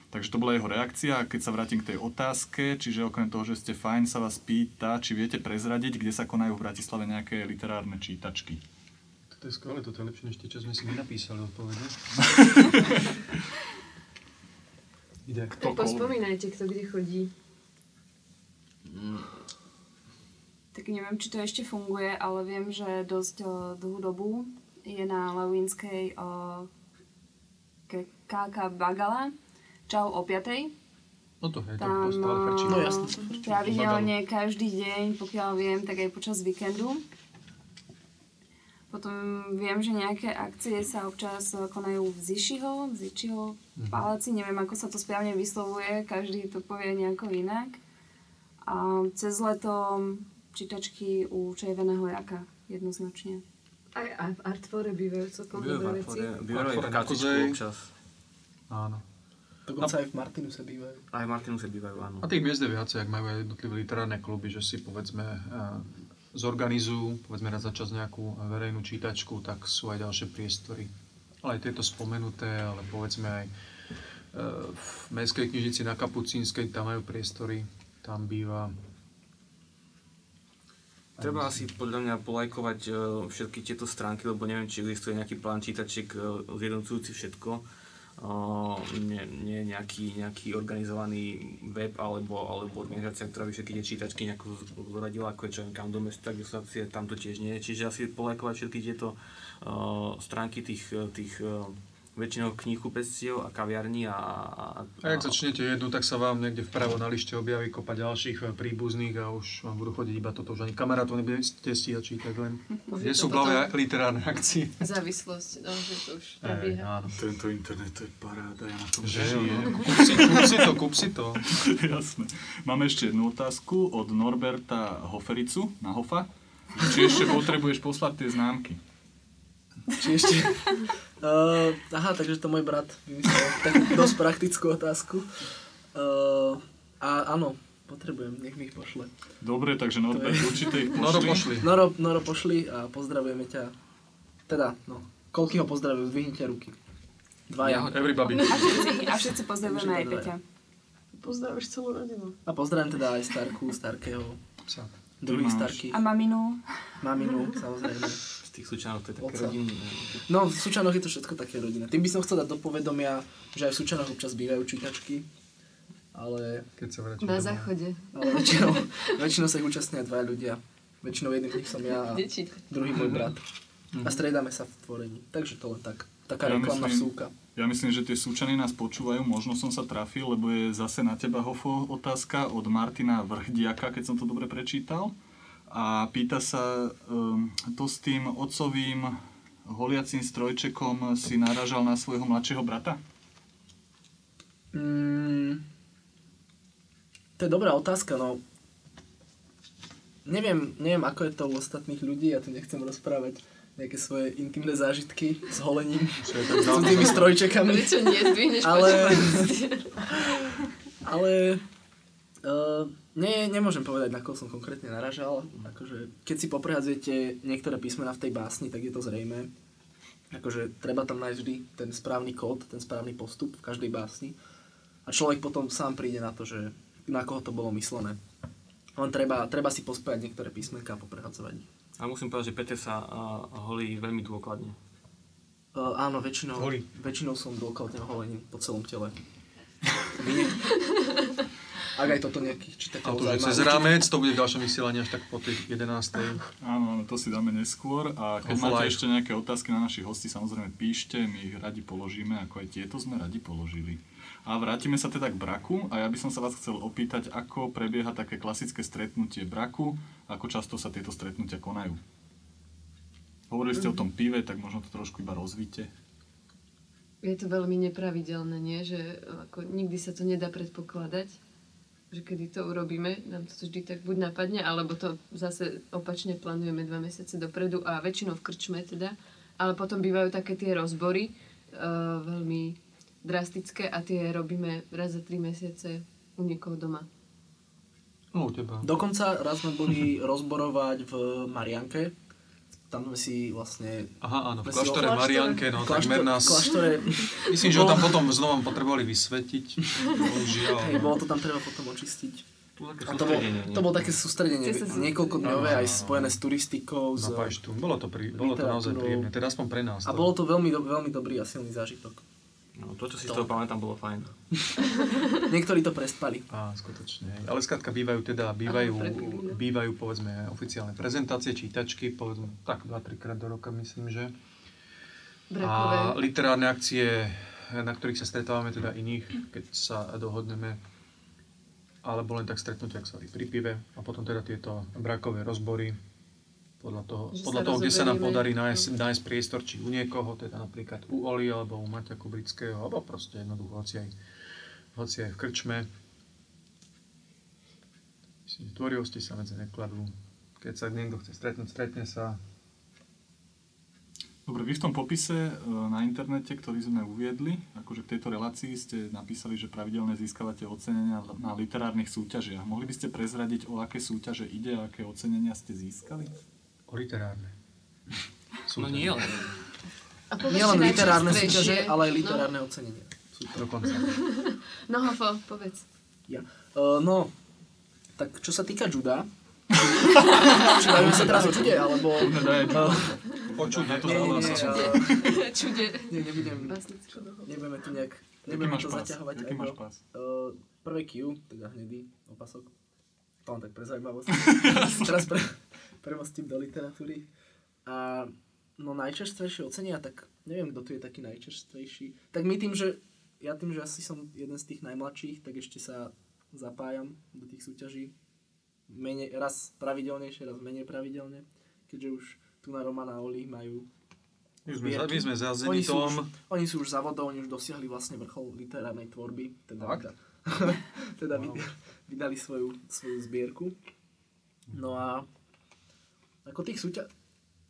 Takže to bola jeho reakcia. Keď sa vrátim k tej otázke, čiže okrem toho, že ste fajn, sa vás pýta, či viete prezradiť, kde sa konajú v Bratislave nejaké literárne čítačky. Toto je skvelé, toto je lepšie než tie, čo sme si nenapísali odpovede. Ide. Tak pospomínajte, kto kde chodí. Tak neviem, či to ešte funguje, ale viem, že dosť o, dlhú dobu je na Lewinskej o, ke- KK Bagala. Čau o 5. No to je, to Tam stále frčí. No jasne. pravidelne každý deň, pokiaľ viem, tak aj počas víkendu. Potom viem, že nejaké akcie sa občas konajú v Zišiho, v Zišiho paláci, neviem ako sa to správne vyslovuje, každý to povie nejako inak. A cez leto čítačky u Červeného jaka, jednoznačne. Aj, aj v Artfore bývajú celkom Bývajú dobré veci. Bývajú aj v Artfore na Kacičku Kozej. občas. Áno. Dokonca aj v Martinuse bývajú. Aj v Martinuse bývajú, áno. A tých miest je viacej, ak majú aj jednotlivé literárne kluby, že si povedzme eh, zorganizujú, povedzme raz za čas nejakú verejnú čítačku, tak sú aj ďalšie priestory. Ale aj tieto spomenuté, ale povedzme aj eh, v Mestskej knižnici na Kapucínskej, tam majú priestory, tam býva Treba asi podľa mňa polajkovať e, všetky tieto stránky, lebo neviem, či existuje nejaký plán čítačiek zjednocujúci všetko. Nie, nie nejaký, nejaký organizovaný web alebo, alebo organizácia, ktorá by všetky tie čítačky nejako zoradila, ako je čo kam do mesta, kde sa tam to tiež nie. Čiže asi polajkovať všetky tieto e, stránky tých, tých e, väčšinou knihkupectiev a kaviarní a... a, A ak začnete jednu, tak sa vám niekde vpravo na lište objaví kopa ďalších eh, príbuzných a už vám budú chodiť iba toto, už ani kamarátov nebudete stíhať čítať len. Kde sú blavé literárne akcie? Závislosť, no, že to už Ej, prebieha. áno. Tento internet, to je paráda, ja na tom Že žijem. no. Kúp si, kúp si to, kúp si to. Jasné. Máme ešte jednu otázku od Norberta Hofericu na Hofa. Či ešte potrebuješ poslať tie známky? Či ešte... Uh, aha, takže to môj brat vymyslel takú dosť praktickú otázku. Uh, a áno, potrebujem, nech mi ich pošle. Dobre, takže Norbert je- určite ich No, no, pošli. pošli. Noro, Noro pošli a pozdravujeme ťa. Teda, no, koľky ho pozdravujú, zdvihnite ruky. Dvaja. Everybody. A všetci, a všetci pozdravujeme aj Peťa. Pozdravíš celú rodinu. A pozdravím teda aj Starku, Starkého, druhý. Starky, A maminu. maminu, samozrejme. Tých súčanov to je také rodinné. No, v Sučanoch je to všetko také rodinné. Tým by som chcel dať do povedomia, že aj v Sučanoch občas bývajú čítačky, ale, Keď sa vrátim Na záchode. ale väčšinou, väčšinou sa ich účastnia dvaja ľudia. Väčšinou jedným z nich som ja a druhý môj brat. A striedame sa v tvorení. Takže to len tak. Taká Ja reklamná myslím- vsúka. Ja myslím, že tie súčany nás počúvajú, možno som sa trafil, lebo je zase na teba, Hofo, otázka od Martina Vrchdiaka, keď som to dobre prečítal. A pýta sa, um, to s tým otcovým holiacím strojčekom si naražal na svojho mladšieho brata? Mm, to je dobrá otázka, no. Neviem, neviem, ako je to u ostatných ľudí, ja tu nechcem rozprávať nejaké svoje intimné zážitky s holením, s cudzými strojčekami. Prečo nezdvihneš Ale- počúvať? Ale uh, nie, nemôžem povedať, na koho som konkrétne naražal. Akože, keď si poprehadzujete niektoré písmena v tej básni, tak je to zrejme. Akože treba tam nájsť vždy ten správny kód, ten správny postup v každej básni. A človek potom sám príde na to, že na koho to bolo myslené. Len treba, treba si pospájať niektoré písmenka a poprehadzovať ich. A musím povedať, že Peter sa uh, holí veľmi dôkladne. Uh, áno, väčšinou, väčšinou som dôkladne holený po celom tele. Ak aj toto nejakých A čitateľov zaujíma, cez rámec, to bude ďalšie vysielanie až tak po tej 11. Áno, to si dáme neskôr. A keď Off máte live. ešte nejaké otázky na našich hostí, samozrejme píšte, my ich radi položíme, ako aj tieto sme radi položili. A vrátime sa teda k braku a ja by som sa vás chcel opýtať, ako prebieha také klasické stretnutie braku, ako často sa tieto stretnutia konajú. Hovorili ste o tom pive, tak možno to trošku iba rozvíte. Je to veľmi nepravidelné, nie? Že ako, nikdy sa to nedá predpokladať, že kedy to urobíme, nám to vždy tak buď napadne, alebo to zase opačne plánujeme dva mesiace dopredu a väčšinou v krčme teda. Ale potom bývajú také tie rozbory, uh, veľmi drastické a tie robíme raz za tri mesiace u niekoho doma. No, u teba. Dokonca raz sme boli rozborovať v Marianke. Tam sme si vlastne... Aha, áno, v si kláštore vo- Marianke, no takmer nás... kláštore, Myslím, že ho tam potom znova potrebovali vysvetiť. Hej, bolo to tam treba potom očistiť. To bolo také A to, nie? to bolo také sústredenie, niekoľko dňové, aj áno. spojené s turistikou. Na S, Pajštu. Bolo to, pri, bolo to naozaj príjemné, teda aspoň pre nás. a bolo to veľmi, do- veľmi dobrý a silný zážitok. No, to, čo si z toho pamätám, bolo fajn. Niektorí to prespali. Á, skutočne. Ale skrátka bývajú teda, bývajú, bývajú povedzme oficiálne prezentácie, čítačky, povedzme tak 2-3 krát do roka myslím, že. A Brakové. literárne akcie, na ktorých sa stretávame teda iných, keď sa dohodneme, alebo len tak stretnutia, ak sa pri pive a potom teda tieto brakové rozbory, podľa toho, Že sa podľa toho kde sa nám podarí nájsť, nájsť priestor, či u niekoho, teda napríklad u Oli, alebo u Maťa Kubrického, alebo proste jednoducho, hoci aj, hoci aj v krčme. Myslím, že tvorivosti sa medzi nekladú. Keď sa niekto chce stretnúť, stretne sa. Dobre, vy v tom popise e, na internete, ktorý sme uviedli, akože k tejto relácii ste napísali, že pravidelne získavate ocenenia na literárnych súťažiach. Mohli by ste prezradiť, o aké súťaže ide a aké ocenenia ste získali? O literárne. No nie len. Nielen či literárne súťaže, ale aj No, literárne ocenenia. Sú to. Dokonca. No, Hofo, povedz. Ja. Uh, no, tak čo sa týka juda, či bavíme sa teraz o jude, alebo... Uh, Počuť, to nie, nie, nie, Čude. nie, nebudem, nebudeme tu nejak, nebudeme to zaťahovať. Jaký máš pás? Uh, prvé Q, teda hnedý opasok. To len tak pre zaujímavosť. Teraz pre, premostím do literatúry. A no najčerstvejšie ocenia, tak neviem, kto tu je taký najčerstvejší. Tak my tým, že ja tým, že asi som jeden z tých najmladších, tak ešte sa zapájam do tých súťaží. Menej, raz pravidelnejšie, raz menej pravidelne, keďže už tu na Romana a Oli majú My sme, za- my sme za oni sú, už, Zenitom. oni sú už za vodou, oni už dosiahli vlastne vrchol literárnej tvorby. Teda, Fakt? teda vyd- vydali svoju, svoju zbierku. No a ako tých, súťa-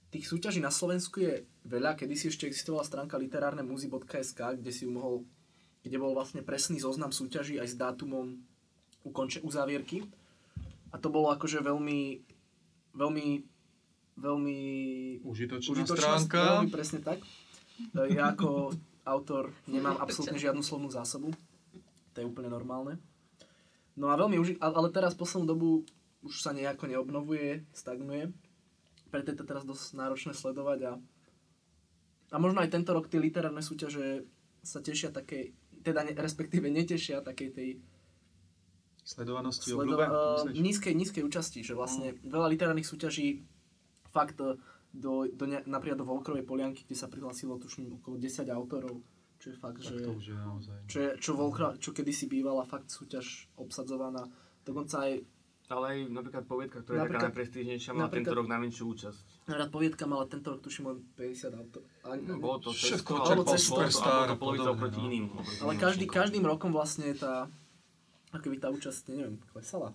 tých súťaží na Slovensku je veľa. Kedysi ešte existovala stránka literárnemuzy.sk, kde si ju mohol, kde bol vlastne presný zoznam súťaží aj s dátumom ukonče, uzávierky. A to bolo akože veľmi, veľmi, veľmi Užitočná užitočná stránka. Veľmi presne tak. Ja ako autor nemám absolútne žiadnu slovnú zásobu. To je úplne normálne. No a veľmi uži- ale teraz poslednú dobu už sa nejako neobnovuje, stagnuje. Preto je to teraz dosť náročné sledovať a a možno aj tento rok tie literárne súťaže sa tešia takej, teda ne, respektíve netešia takej tej Sledovanosti, eh, myslíš? nízkej, nízkej účasti, že vlastne veľa literárnych súťaží fakt eh, do, do ne, napríklad do Volkrovej polianky, kde sa prihlásilo tuším okolo 10 autorov, čo je fakt, Tak že... to už je naozaj. Čo, je, čo, Volkra, čo kedysi bývala fakt súťaž obsadzovaná. Dokonca aj, Ale aj napríklad poviedka, ktorá je taká Napríklad- najprestížnejšia, mala napríklad- tento rok najmenšiu účasť. rád poviedka mala tento rok tuším len 50 autorov. A, No, bolo to cesto, alebo cez Superstar to, a bolo to a polovica podobne, oproti no. iným. oproti ale iným každý, každým rokom vlastne tá, ako by tá účasť, neviem, klesala.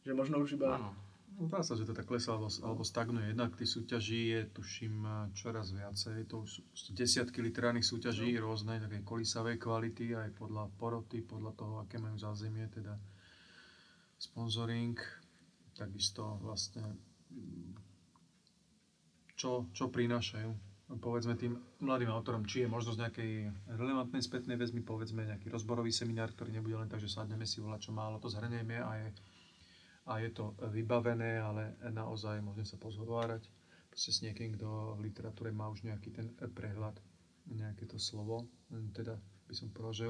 Že možno už iba... Áno. No, Dá sa, že to tak klesá alebo, alebo stagnuje. Jednak tých súťaží je, tuším, čoraz viacej. To už sú desiatky literárnych súťaží rôznej, také kolisavej kvality, aj podľa poroty, podľa toho, aké majú zázemie, teda sponzoring, takisto vlastne mm, čo, čo prinášajú. No, Povedzme tým mladým autorom, či je možnosť nejakej relevantnej spätnej väzby, povedzme nejaký rozborový seminár, ktorý nebude len tak, že sadneme si volať, čo málo to zhrnieme a je a je to vybavené, ale naozaj môžem sa pozhovárať proste s niekým, kto v literatúre má už nejaký ten prehľad, nejaké to slovo. Len Teda by som povedal, že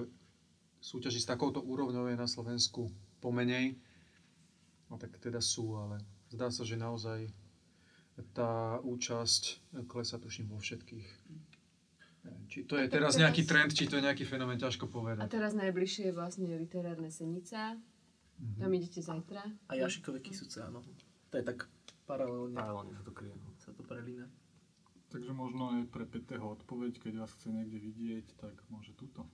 súťaži s takouto úrovňou je na Slovensku pomenej, no tak teda sú, ale zdá sa, že naozaj tá účasť klesa tuším vo všetkých. Či to je teraz nejaký trend, či to je nejaký fenomén, ťažko A povedať. teraz najbližšie je vlastne literárne Senica. Tam idete zajtra. A Jašikové kysuce, áno. To je tak paralelne Paralelne sa to kryje. no. sa to prelína. Takže možno aj pre Petého odpoveď, keď vás chce niekde vidieť, tak môže túto.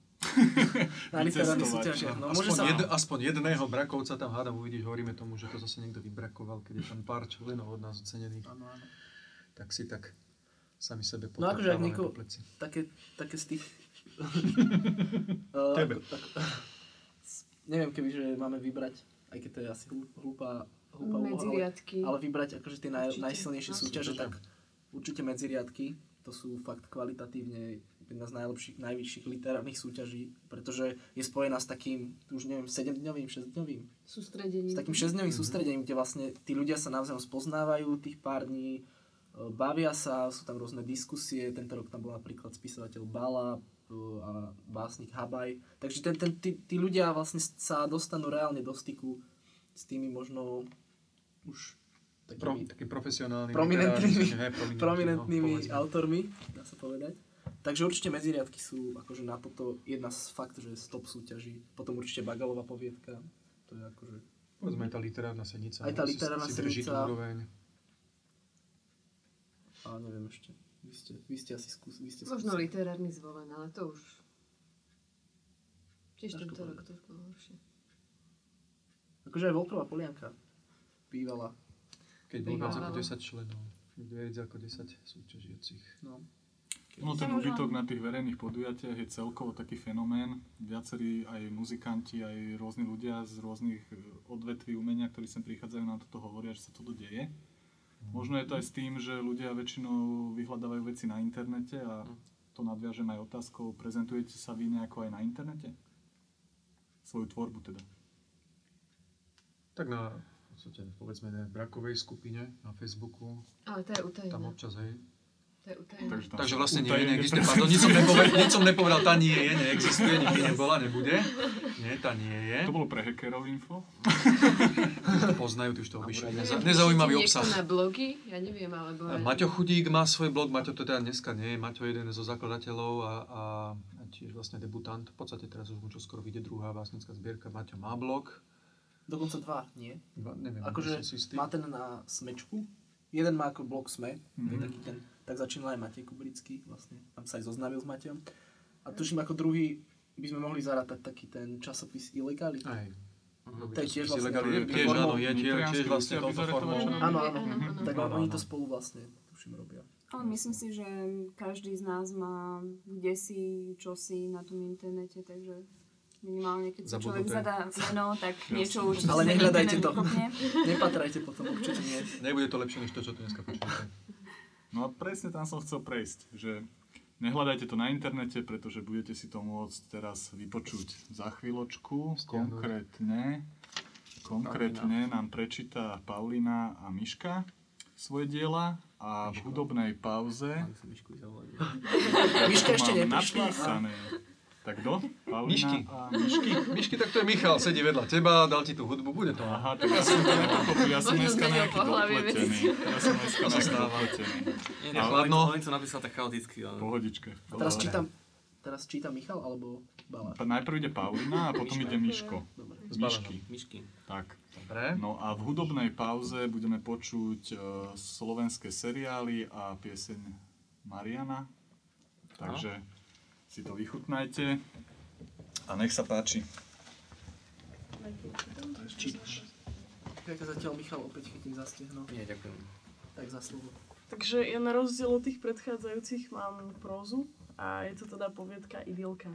Na literárnych súťažiach. No, aspoň, sa... jed, aspoň jedného brakovca tam hádam uvidíš, hovoríme tomu, že to zase niekto vybrakoval, keď je tam pár členov od nás ocenených. Áno, áno. Tak si tak sami sebe No akože ak pleci. také, také z tých... Tebe. ako- neviem, keby, že máme vybrať, aj keď to je asi hlú- hlúpa, hlúpa úloha, ale, ale vybrať akože tie naj, Určite. najsilnejšie No, súťaže, súťaže. tak určite medziriadky. To sú fakt kvalitatívne jedna z najlepších, najvyšších literárnych súťaží, pretože je spojená s takým, už neviem, 7-dňovým, 6-dňovým Sústredení. s takým šesťdňovým sústredením, kde vlastne tí ľudia sa navzájom spoznávajú tých pár dní, e, bavia sa, sú tam rôzne diskusie, tento rok tam bol napríklad spisovateľ Bala e, a básnik Habaj. Takže ten, ten, tí, tí ľudia vlastne sa dostanú reálne do styku s tými možno už Pro, takými taký profesionálny prominentnými, literárny, hej, prominentný, prominentnými no, povedzme. autormi, dá sa povedať. Takže určite medziriadky sú akože na toto jedna z fakt, že stop súťaží. Potom určite Bagalová poviedka. To je akože Povedzme aj tá literárna senica. Aj tá no, si- literárna si drží tú senica. úroveň. A neviem ešte. Vy ste, vy ste asi skús, vy ste Možno skúsili. literárny zvolen, ale to už... Tiež tento rok trošku horšie. Akože aj Volkrová polianka bývala. Keď bolo viac ako Bývalo. 10 členov. Viac ako 10 súťažiacich. No. No ten úbytok na tých verejných podujatiach je celkovo taký fenomén. Viacerí aj muzikanti, aj rôzni ľudia z rôznych e, odvetví umenia, ktorí sem prichádzajú, nám toto hovoria, že sa toto deje. Možno je to aj s tým, že ľudia väčšinou vyhľadávajú veci na internete a to nadviažem aj otázkou, prezentujete sa vy nejako aj na internete? Svoju tvorbu teda. Tak na, v podstate, povedzme, na brakovej skupine na Facebooku, Ale to je utajené. tam občas, hej. Takže, tam Takže vlastne nie, neexistuje. Pardon, nič som nepovedal, nič som nepovedal, tá nie je, neexistuje, nikdy nebola, nebude. Nie, tá nie je. To bolo pre hackerov info. Poznajú, ty už to obyšli. Neza- Nezaujímavý obsah. na blogy? Ja neviem, alebo... Maťo Chudík má svoj blog, Maťo to teda dneska nie je, Maťo je jeden zo zakladateľov a, a, a tiež vlastne debutant. V podstate teraz už mu čo skoro vyjde druhá básnická zbierka. Maťo má blog. Dokonca dva, nie? Dva, neviem, Akože má ten na smečku, jeden má ako blog SME, Mhm. to je taký ten, tak začínal aj Matej Kubrický vlastne, tam sa aj zoznámil s Matejom. A tuším ako druhý by sme mohli zarátať taký ten časopis Illegality. Aj. To je tiež vlastne tiež, áno, je tiež, tiež vlastne touto formou. Áno, áno, tak oni to spolu vlastne, tuším, robia. Ale myslím si, že každý z nás má kde si, čosi na tom internete, takže minimálne keď sa človek zadá meno, tak niečo určite Ale si nehľadajte to. Nepatrajte potom, určite nie. Nebude to lepšie než to, čo tu dneska počujete. No a presne tam som chcel prejsť, že nehľadajte to na internete, pretože budete si to môcť teraz vypočuť za chvíľočku. Stiahnuť. Konkrétne, konkrétne nám prečíta Paulina a Miška svoje diela a v hudobnej pauze. Miška ešte mám neprišla. Tak kto? A Mišky? Mišky, tak to je Michal, sedí vedľa teba, dal ti tú hudbu, bude to. Aha, tak ja som to nepochopil, ja som dneska nejaký dopletený. Ja som dneska dopletený. Je nie, chladno. Len to napísal tak chaoticky. Ale... Pohodičke. A teraz čítam, teraz číta Michal alebo Balár? Pa- Najprv ide Paulina a potom ide Miško. Dobre. S Mišky. Myšky. Tak. Dobre. No a v hudobnej pauze budeme počuť e, slovenské seriály a pieseň Mariana. Takže si to vychutnajte. A nech sa páči. Ja ťa zatiaľ Michal opäť chytím za stehno. Nie, ďakujem. Tak za slovo. Takže ja na rozdiel od tých predchádzajúcich mám prózu a je to teda poviedka Idylka.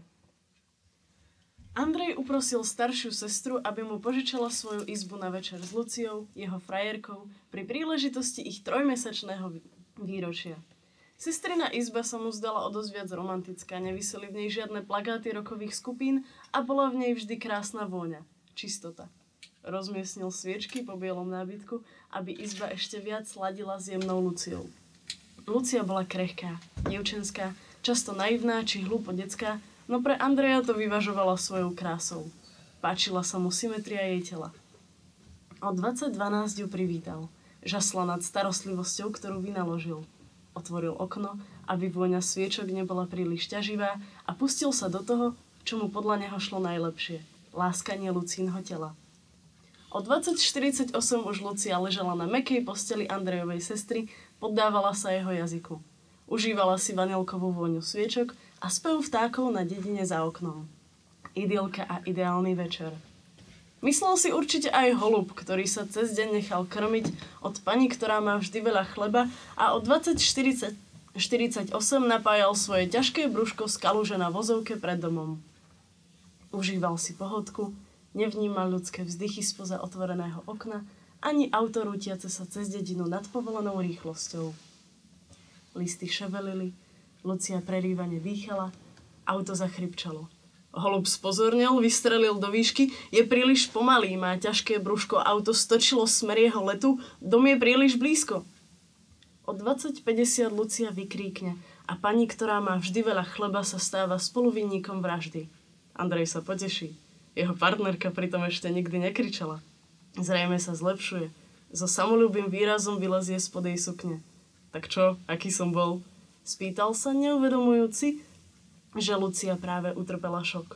Andrej uprosil staršiu sestru, aby mu požičala svoju izbu na večer s Luciou, jeho frajerkou, pri príležitosti ich trojmesačného vý- výročia. Sestrina izba sa mu zdala o dosť viac romantická, nevyseli v nej žiadne plagáty rokových skupín a bola v nej vždy krásna vôňa, čistota. Rozmiestnil sviečky po bielom nábytku, aby izba ešte viac sladila s jemnou Luciou. Lucia bola krehká, dievčenská, často naivná či hlúpo detská, no pre Andreja to vyvažovala svojou krásou. Páčila sa mu symetria jej tela. O 2012 ju privítal. Žasla nad starostlivosťou, ktorú vynaložil. Otvoril okno, aby vôňa sviečok nebola príliš ťaživá a pustil sa do toho, čo mu podľa neho šlo najlepšie. Láskanie Lucínho tela. O 20.48 už Lucia ležala na mekej posteli Andrejovej sestry, poddávala sa jeho jazyku. Užívala si vanilkovú vôňu sviečok a spev vtákov na dedine za oknom. Idylka a ideálny večer. Myslel si určite aj holub, ktorý sa cez deň nechal krmiť od pani, ktorá má vždy veľa chleba a o 20.48 napájal svoje ťažké brúško z kaluže na vozovke pred domom. Užíval si pohodku, nevnímal ľudské vzdychy spoza otvoreného okna, ani auto rútiace sa cez dedinu nad povolenou rýchlosťou. Listy ševelili, Lucia prerývane dýchala, auto zachripčalo. Holub spozornil, vystrelil do výšky, je príliš pomalý, má ťažké brúško, auto stočilo smer jeho letu, dom je príliš blízko. O 20.50 Lucia vykríkne a pani, ktorá má vždy veľa chleba, sa stáva spoluvinníkom vraždy. Andrej sa poteší. Jeho partnerka pritom ešte nikdy nekričala. Zrejme sa zlepšuje. So samolúbým výrazom vylezie spod jej sukne. Tak čo, aký som bol? Spýtal sa, neuvedomujúci, že Lucia práve utrpela šok.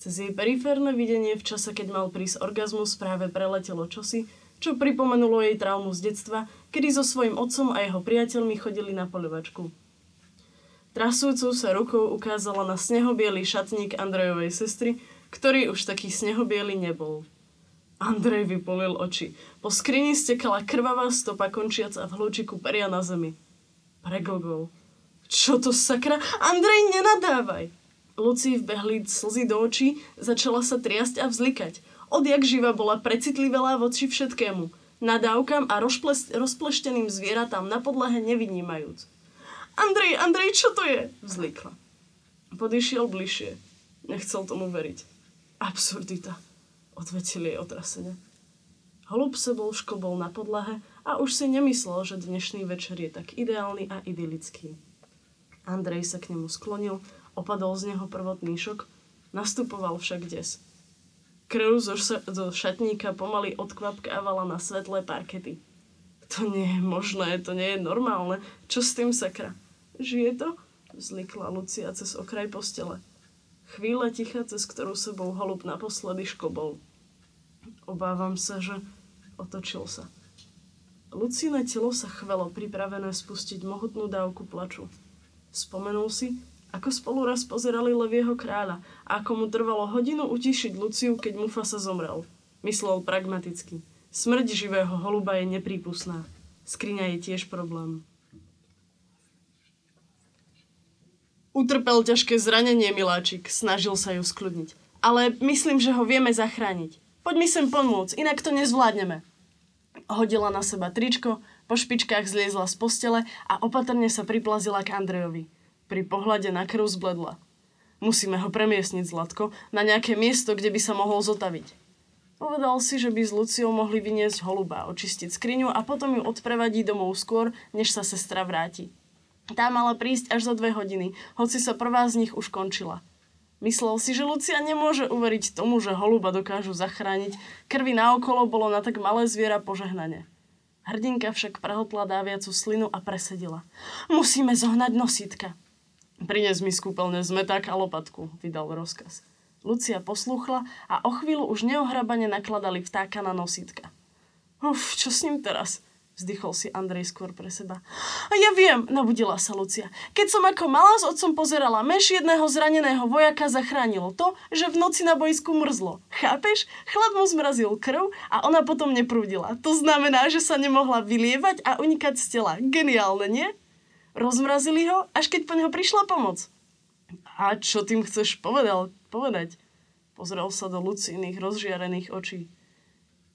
Cez jej periférne videnie v čase, keď mal prísť orgazmus, práve preletelo čosi, čo pripomenulo jej traumu z detstva, kedy so svojím otcom a jeho priateľmi chodili na poľovačku. Trasujúcou sa rukou ukázala na snehobielý šatník Andrejovej sestry, ktorý už taký snehobiely nebol. Andrej vypolil oči. Po skrini stekala krvavá stopa končiaca v hľúčiku peria na zemi. Preglgol. Čo to sakra? Andrej, nenadávaj! Lucii vbehli slzy do očí, začala sa triasť a vzlikať. Odjak živa bola precitlivelá voči všetkému. Nadávkam a rozples- rozplešteným zvieratám na podlahe nevynímajúc. Andrej, Andrej, čo to je? Vzlikla. Podišiel bližšie. Nechcel tomu veriť. Absurdita, odvetil jej otrasene. Holub sebou šklbol na podlahe a už si nemyslel, že dnešný večer je tak ideálny a idylický. Andrej sa k nemu sklonil, opadol z neho prvotný šok, nastupoval však des. Krv zo, zo šatníka pomaly odkvapkávala na svetlé parkety. To nie je možné, to nie je normálne. Čo s tým sakra? Žije to? Zlikla Lucia cez okraj postele. Chvíľa ticha, cez ktorú sebou holub naposledy škobol. Obávam sa, že otočil sa. Lucíne telo sa chvelo, pripravené spustiť mohutnú dávku plaču. Spomenul si, ako spolu raz pozerali levieho kráľa a ako mu trvalo hodinu utišiť Luciu, keď Mufasa zomrel. Myslel pragmaticky. Smrť živého holuba je neprípustná. Skriňa je tiež problém. Utrpel ťažké zranenie, miláčik. Snažil sa ju skľudniť. Ale myslím, že ho vieme zachrániť. Poď mi sem pomôcť, inak to nezvládneme. Hodila na seba tričko, po špičkách zliezla z postele a opatrne sa priplazila k Andrejovi. Pri pohľade na krv zbledla. Musíme ho premiesniť, Zlatko, na nejaké miesto, kde by sa mohol zotaviť. Povedal si, že by s Luciou mohli vyniesť holuba, očistiť skriňu a potom ju odprevadí domov skôr, než sa sestra vráti. Tá mala prísť až za dve hodiny, hoci sa prvá z nich už končila. Myslel si, že Lucia nemôže uveriť tomu, že holuba dokážu zachrániť. Krvi naokolo bolo na tak malé zviera požehnanie. Hrdinka však prehltla dáviacu slinu a presedila. Musíme zohnať nosítka. Prines mi z kúpeľne zmeták a lopatku, vydal rozkaz. Lucia poslúchla a o chvíľu už neohrabane nakladali vtáka na nosítka. Uf, čo s ním teraz? Vzdychol si Andrej skôr pre seba. A ja viem, nabudila sa Lucia. Keď som ako malá s otcom pozerala meš jedného zraneného vojaka zachránilo to, že v noci na boisku mrzlo. Chápeš? Chlad mu zmrazil krv a ona potom neprúdila. To znamená, že sa nemohla vylievať a unikať z tela. Geniálne, nie? Rozmrazili ho, až keď po neho prišla pomoc. A čo tým chceš povedal, povedať? Pozrel sa do Lucínych rozžiarených očí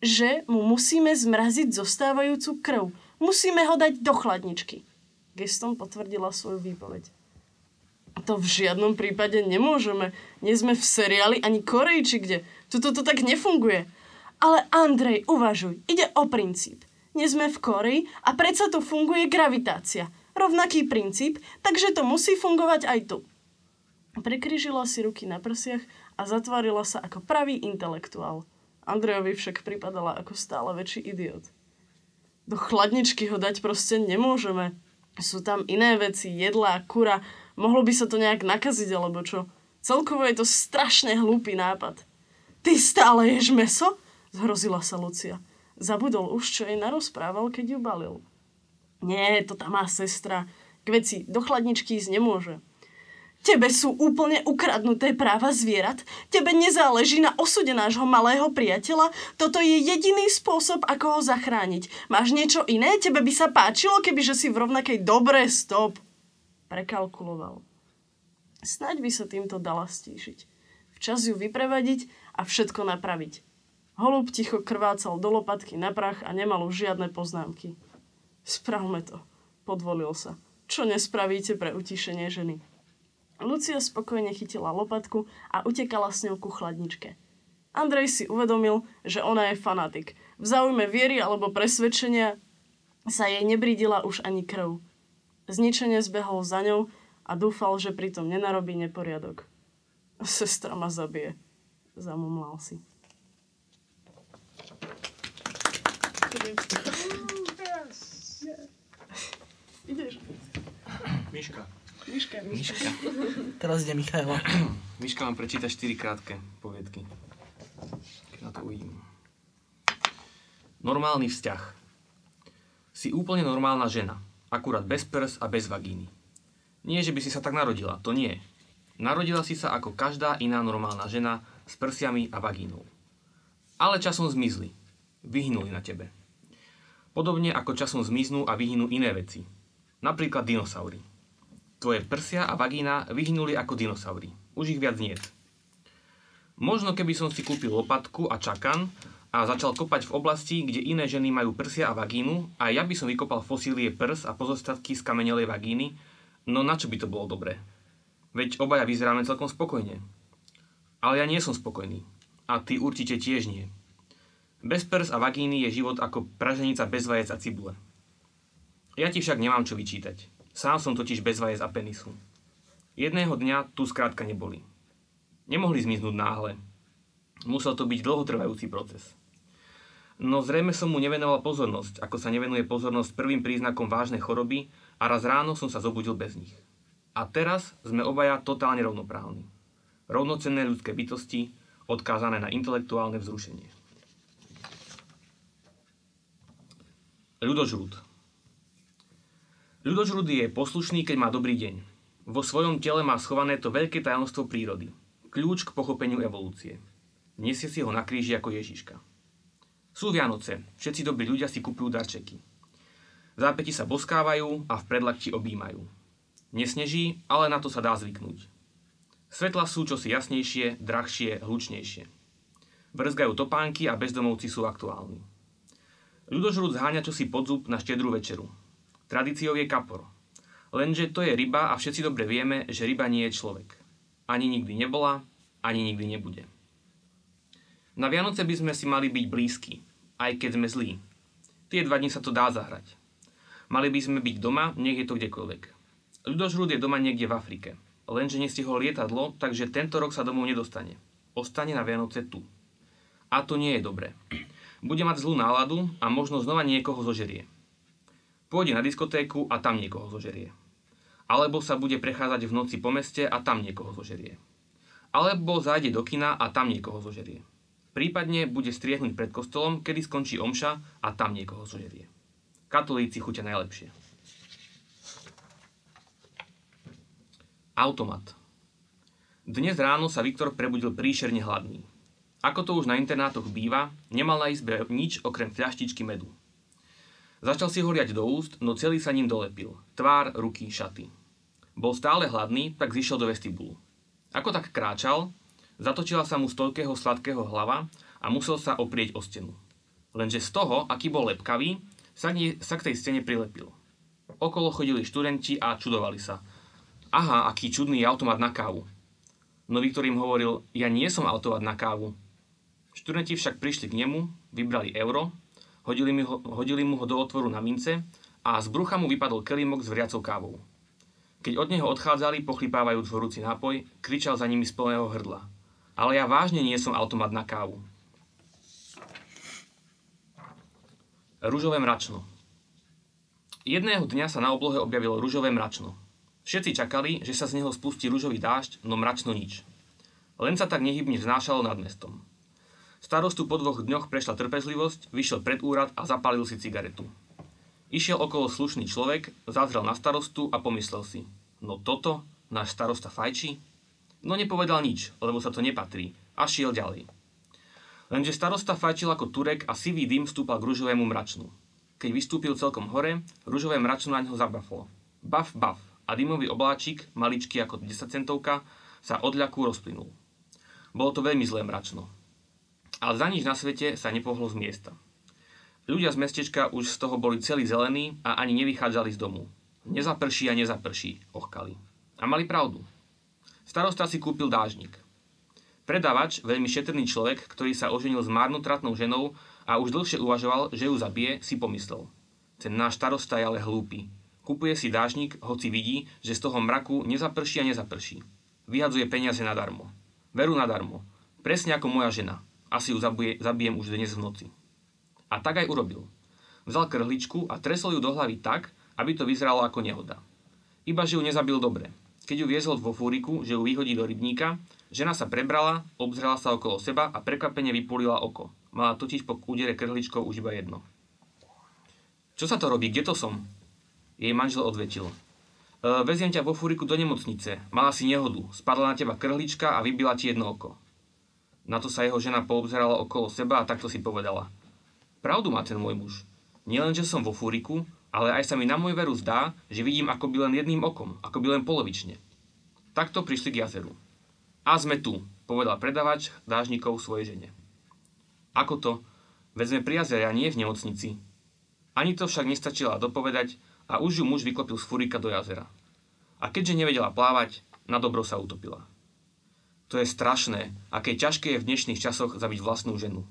že mu musíme zmraziť zostávajúcu krv. Musíme ho dať do chladničky. Gestom potvrdila svoju výpoveď. To v žiadnom prípade nemôžeme. Nie sme v seriáli ani Koreji či kde. Tuto to tak nefunguje. Ale Andrej, uvažuj. Ide o princíp. Nie sme v Koreji a predsa tu funguje gravitácia. Rovnaký princíp, takže to musí fungovať aj tu. Prekryžila si ruky na prsiach a zatvorila sa ako pravý intelektuál. Andrejovi však pripadala ako stále väčší idiot. Do chladničky ho dať proste nemôžeme. Sú tam iné veci, jedlá, kura. Mohlo by sa to nejak nakaziť, alebo čo? Celkovo je to strašne hlúpy nápad. Ty stále ješ meso? Zhrozila sa Lucia. Zabudol už, čo jej narozprával, keď ju balil. Nie, to tá má sestra. K veci do chladničky ísť nemôže. Tebe sú úplne ukradnuté práva zvierat? Tebe nezáleží na osude nášho malého priateľa? Toto je jediný spôsob, ako ho zachrániť. Máš niečo iné? Tebe by sa páčilo, kebyže si v rovnakej dobre stop. Prekalkuloval. Snaď by sa týmto dala stíšiť. Včas ju vyprevadiť a všetko napraviť. Holub ticho krvácal do lopatky na prach a nemal už žiadne poznámky. Spravme to, podvolil sa. Čo nespravíte pre utišenie ženy? Lucia spokojne chytila lopatku a utekala s ňou ku chladničke. Andrej si uvedomil, že ona je fanatik. V záujme viery alebo presvedčenia sa jej nebrídila už ani krv. Zničene zbehol za ňou a dúfal, že pritom nenarobí neporiadok. Sestra ma zabije, zamumlal si. Ideš. Miška. Miška, Miška. Teraz ide Michaela. Miška vám prečíta 4 krátke poviedky. Keď na to uvidím. Normálny vzťah. Si úplne normálna žena. Akurát bez prs a bez vagíny. Nie, že by si sa tak narodila, to nie. Narodila si sa ako každá iná normálna žena s prsiami a vagínou. Ale časom zmizli. Vyhnuli na tebe. Podobne ako časom zmiznú a vyhnú iné veci. Napríklad dinosaury. Tvoje prsia a vagína vyhnuli ako dinosaury. Už ich viac niet. Možno keby som si kúpil lopatku a čakan a začal kopať v oblasti, kde iné ženy majú prsia a vagínu a ja by som vykopal fosílie prs a pozostatky z kamenelej vagíny, no na čo by to bolo dobré? Veď obaja vyzeráme celkom spokojne. Ale ja nie som spokojný. A ty určite tiež nie. Bez prs a vagíny je život ako praženica bez vajec a cibule. Ja ti však nemám čo vyčítať. Sám som totiž bez vajec a penisu. Jedného dňa tu skrátka neboli. Nemohli zmiznúť náhle. Musel to byť dlhotrvajúci proces. No zrejme som mu nevenoval pozornosť, ako sa nevenuje pozornosť prvým príznakom vážnej choroby a raz ráno som sa zobudil bez nich. A teraz sme obaja totálne rovnoprávni. Rovnocenné ľudské bytosti, odkázané na intelektuálne vzrušenie. Ľudožrút Ľudožrút je poslušný, keď má dobrý deň. Vo svojom tele má schované to veľké tajomstvo prírody. Kľúč k pochopeniu evolúcie. Nesie si ho na kríži ako Ježiška. Sú Vianoce, všetci dobrí ľudia si kupujú darčeky. V zápäti sa boskávajú a v predlakti objímajú. Nesneží, ale na to sa dá zvyknúť. Svetla sú čosi jasnejšie, drahšie, hlučnejšie. Brzgajú topánky a bezdomovci sú aktuálni. Ľudožrút zháňa čosi podzub na štedrú večeru. Tradíciou je kapor. Lenže to je ryba a všetci dobre vieme, že ryba nie je človek. Ani nikdy nebola, ani nikdy nebude. Na Vianoce by sme si mali byť blízki, aj keď sme zlí. Tie dva dní sa to dá zahrať. Mali by sme byť doma, nech je to kdekoľvek. Ľudožrúd je doma niekde v Afrike, lenže nestihol lietadlo, takže tento rok sa domov nedostane. Ostane na Vianoce tu. A to nie je dobré. Bude mať zlú náladu a možno znova niekoho zožerie. Pôjde na diskotéku a tam niekoho zožerie. Alebo sa bude prechádzať v noci po meste a tam niekoho zožerie. Alebo zájde do kina a tam niekoho zožerie. Prípadne bude striehnúť pred kostolom, kedy skončí omša a tam niekoho zožerie. Katolíci chutia najlepšie. Automat. Dnes ráno sa Viktor prebudil príšerne hladný. Ako to už na internátoch býva, nemal na izbe nič okrem fľaštičky medu. Začal si ho liať do úst, no celý sa ním dolepil. Tvár, ruky, šaty. Bol stále hladný, tak zišiel do vestibulu. Ako tak kráčal, Zatočila sa mu z toľkého sladkého hlava a musel sa oprieť o stenu. Lenže z toho, aký bol lepkavý, sa, nie, sa k tej stene prilepil. Okolo chodili študenti a čudovali sa. Aha, aký čudný automat na kávu. No Viktor im hovoril, ja nie som automat na kávu. Študenti však prišli k nemu, vybrali euro, hodili, mi ho, hodili mu ho do otvoru na mince a z brucha mu vypadol kelímok s vriacou kávou. Keď od neho odchádzali, pochlipávajúc horúci nápoj, kričal za nimi z plného hrdla – ale ja vážne nie som automat na kávu. Rúžové mračno. Jedného dňa sa na oblohe objavilo rúžové mračno. Všetci čakali, že sa z neho spustí rúžový dážď, no mračno nič. Len sa tak nehybne vznášalo nad mestom. Starostu po dvoch dňoch prešla trpezlivosť, vyšiel pred úrad a zapálil si cigaretu. Išiel okolo slušný človek, zazrel na starostu a pomyslel si, no toto, náš starosta fajčí? no nepovedal nič, lebo sa to nepatrí a šiel ďalej. Lenže starosta fajčil ako turek a sivý dym vstúpal k rúžovému mračnu. Keď vystúpil celkom hore, rúžové mračno na ňo zabaflo. Baf, baf a dymový obláčik, maličký ako 10 centovka, sa od ľaku rozplynul. Bolo to veľmi zlé mračno. Ale za nič na svete sa nepohlo z miesta. Ľudia z mestečka už z toho boli celí zelení a ani nevychádzali z domu. Nezaprší a nezaprší, ochkali. A mali pravdu. Starosta si kúpil dážnik. Predavač, veľmi šetrný človek, ktorý sa oženil s márnotratnou ženou a už dlhšie uvažoval, že ju zabije, si pomyslel. Ten náš starosta je ale hlúpy. Kupuje si dážnik, hoci vidí, že z toho mraku nezaprší a nezaprší. Vyhadzuje peniaze nadarmo. Veru nadarmo. Presne ako moja žena. Asi ju zabije, zabijem už dnes v noci. A tak aj urobil. Vzal krhličku a tresol ju do hlavy tak, aby to vyzeralo ako nehoda. Iba, že ju nezabil dobre. Keď ju viezol vo fúriku, že ju vyhodí do rybníka, žena sa prebrala, obzrela sa okolo seba a prekvapene vypulila oko. Mala totiž po údere krhličkou už iba jedno. Čo sa to robí? Kde to som? Jej manžel odvetil. E, veziem ťa vo fúriku do nemocnice. Mala si nehodu. Spadla na teba krhlička a vybila ti jedno oko. Na to sa jeho žena poobzerala okolo seba a takto si povedala. Pravdu má ten môj muž. Nielen, že som vo fúriku, ale aj sa mi na môj veru zdá, že vidím akoby len jedným okom, akoby len polovične. Takto prišli k jazeru. A sme tu, povedal predavač dážnikov svojej žene. Ako to? Veď sme pri jazere a nie v nemocnici. Ani to však nestačila dopovedať a už ju muž vyklopil z furika do jazera. A keďže nevedela plávať, na dobro sa utopila. To je strašné, aké ťažké je v dnešných časoch zabiť vlastnú ženu.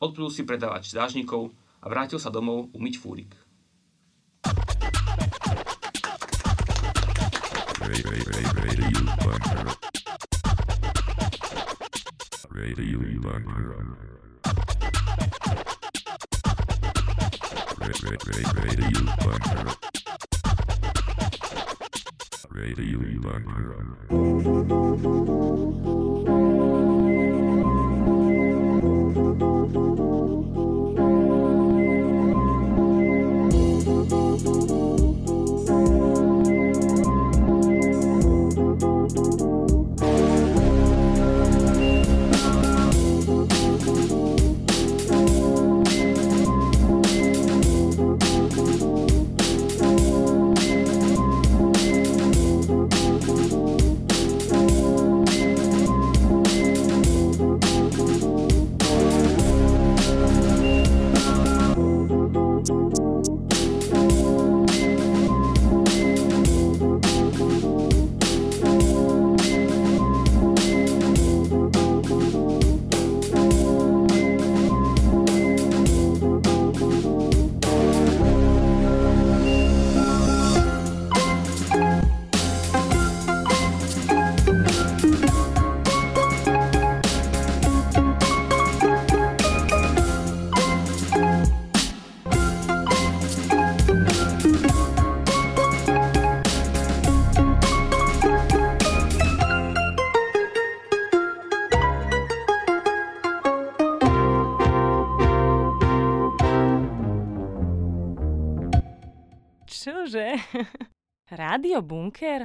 Odplul si predávač dážnikov a vrátil sa domov umyť fúrik. Radio Radio Radio Rádio Bunker?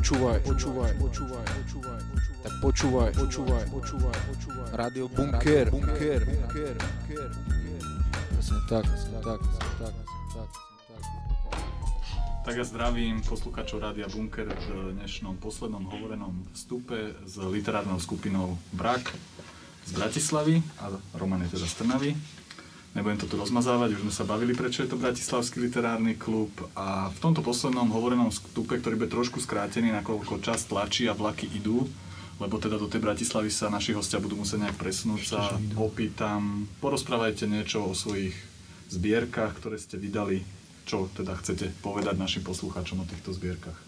Počúvaj, počúvaj, počúvaj, počúvaj. Tak počúvaj, počúvaj, počúvaj, počúvaj. Rádio Bunker. Bunker. Bunker. Bunker. Presne tak, tak, tak, tak, tak. Tak ja zdravím poslucháčov Rádia Bunker v dnešnom poslednom hovorenom vstupe s literárnou skupinou Brak z Bratislavy a Roman je teda z Trnavy. Nebudem to tu rozmazávať, už sme sa bavili, prečo je to Bratislavský literárny klub a v tomto poslednom hovorenom vstupe, ktorý bude trošku skrátený, nakoľko čas tlačí a vlaky idú, lebo teda do tej Bratislavy sa naši hostia budú musieť nejak presunúť, sa opýtam, porozprávajte niečo o svojich zbierkach, ktoré ste vydali, čo teda chcete povedať našim poslucháčom o týchto zbierkach.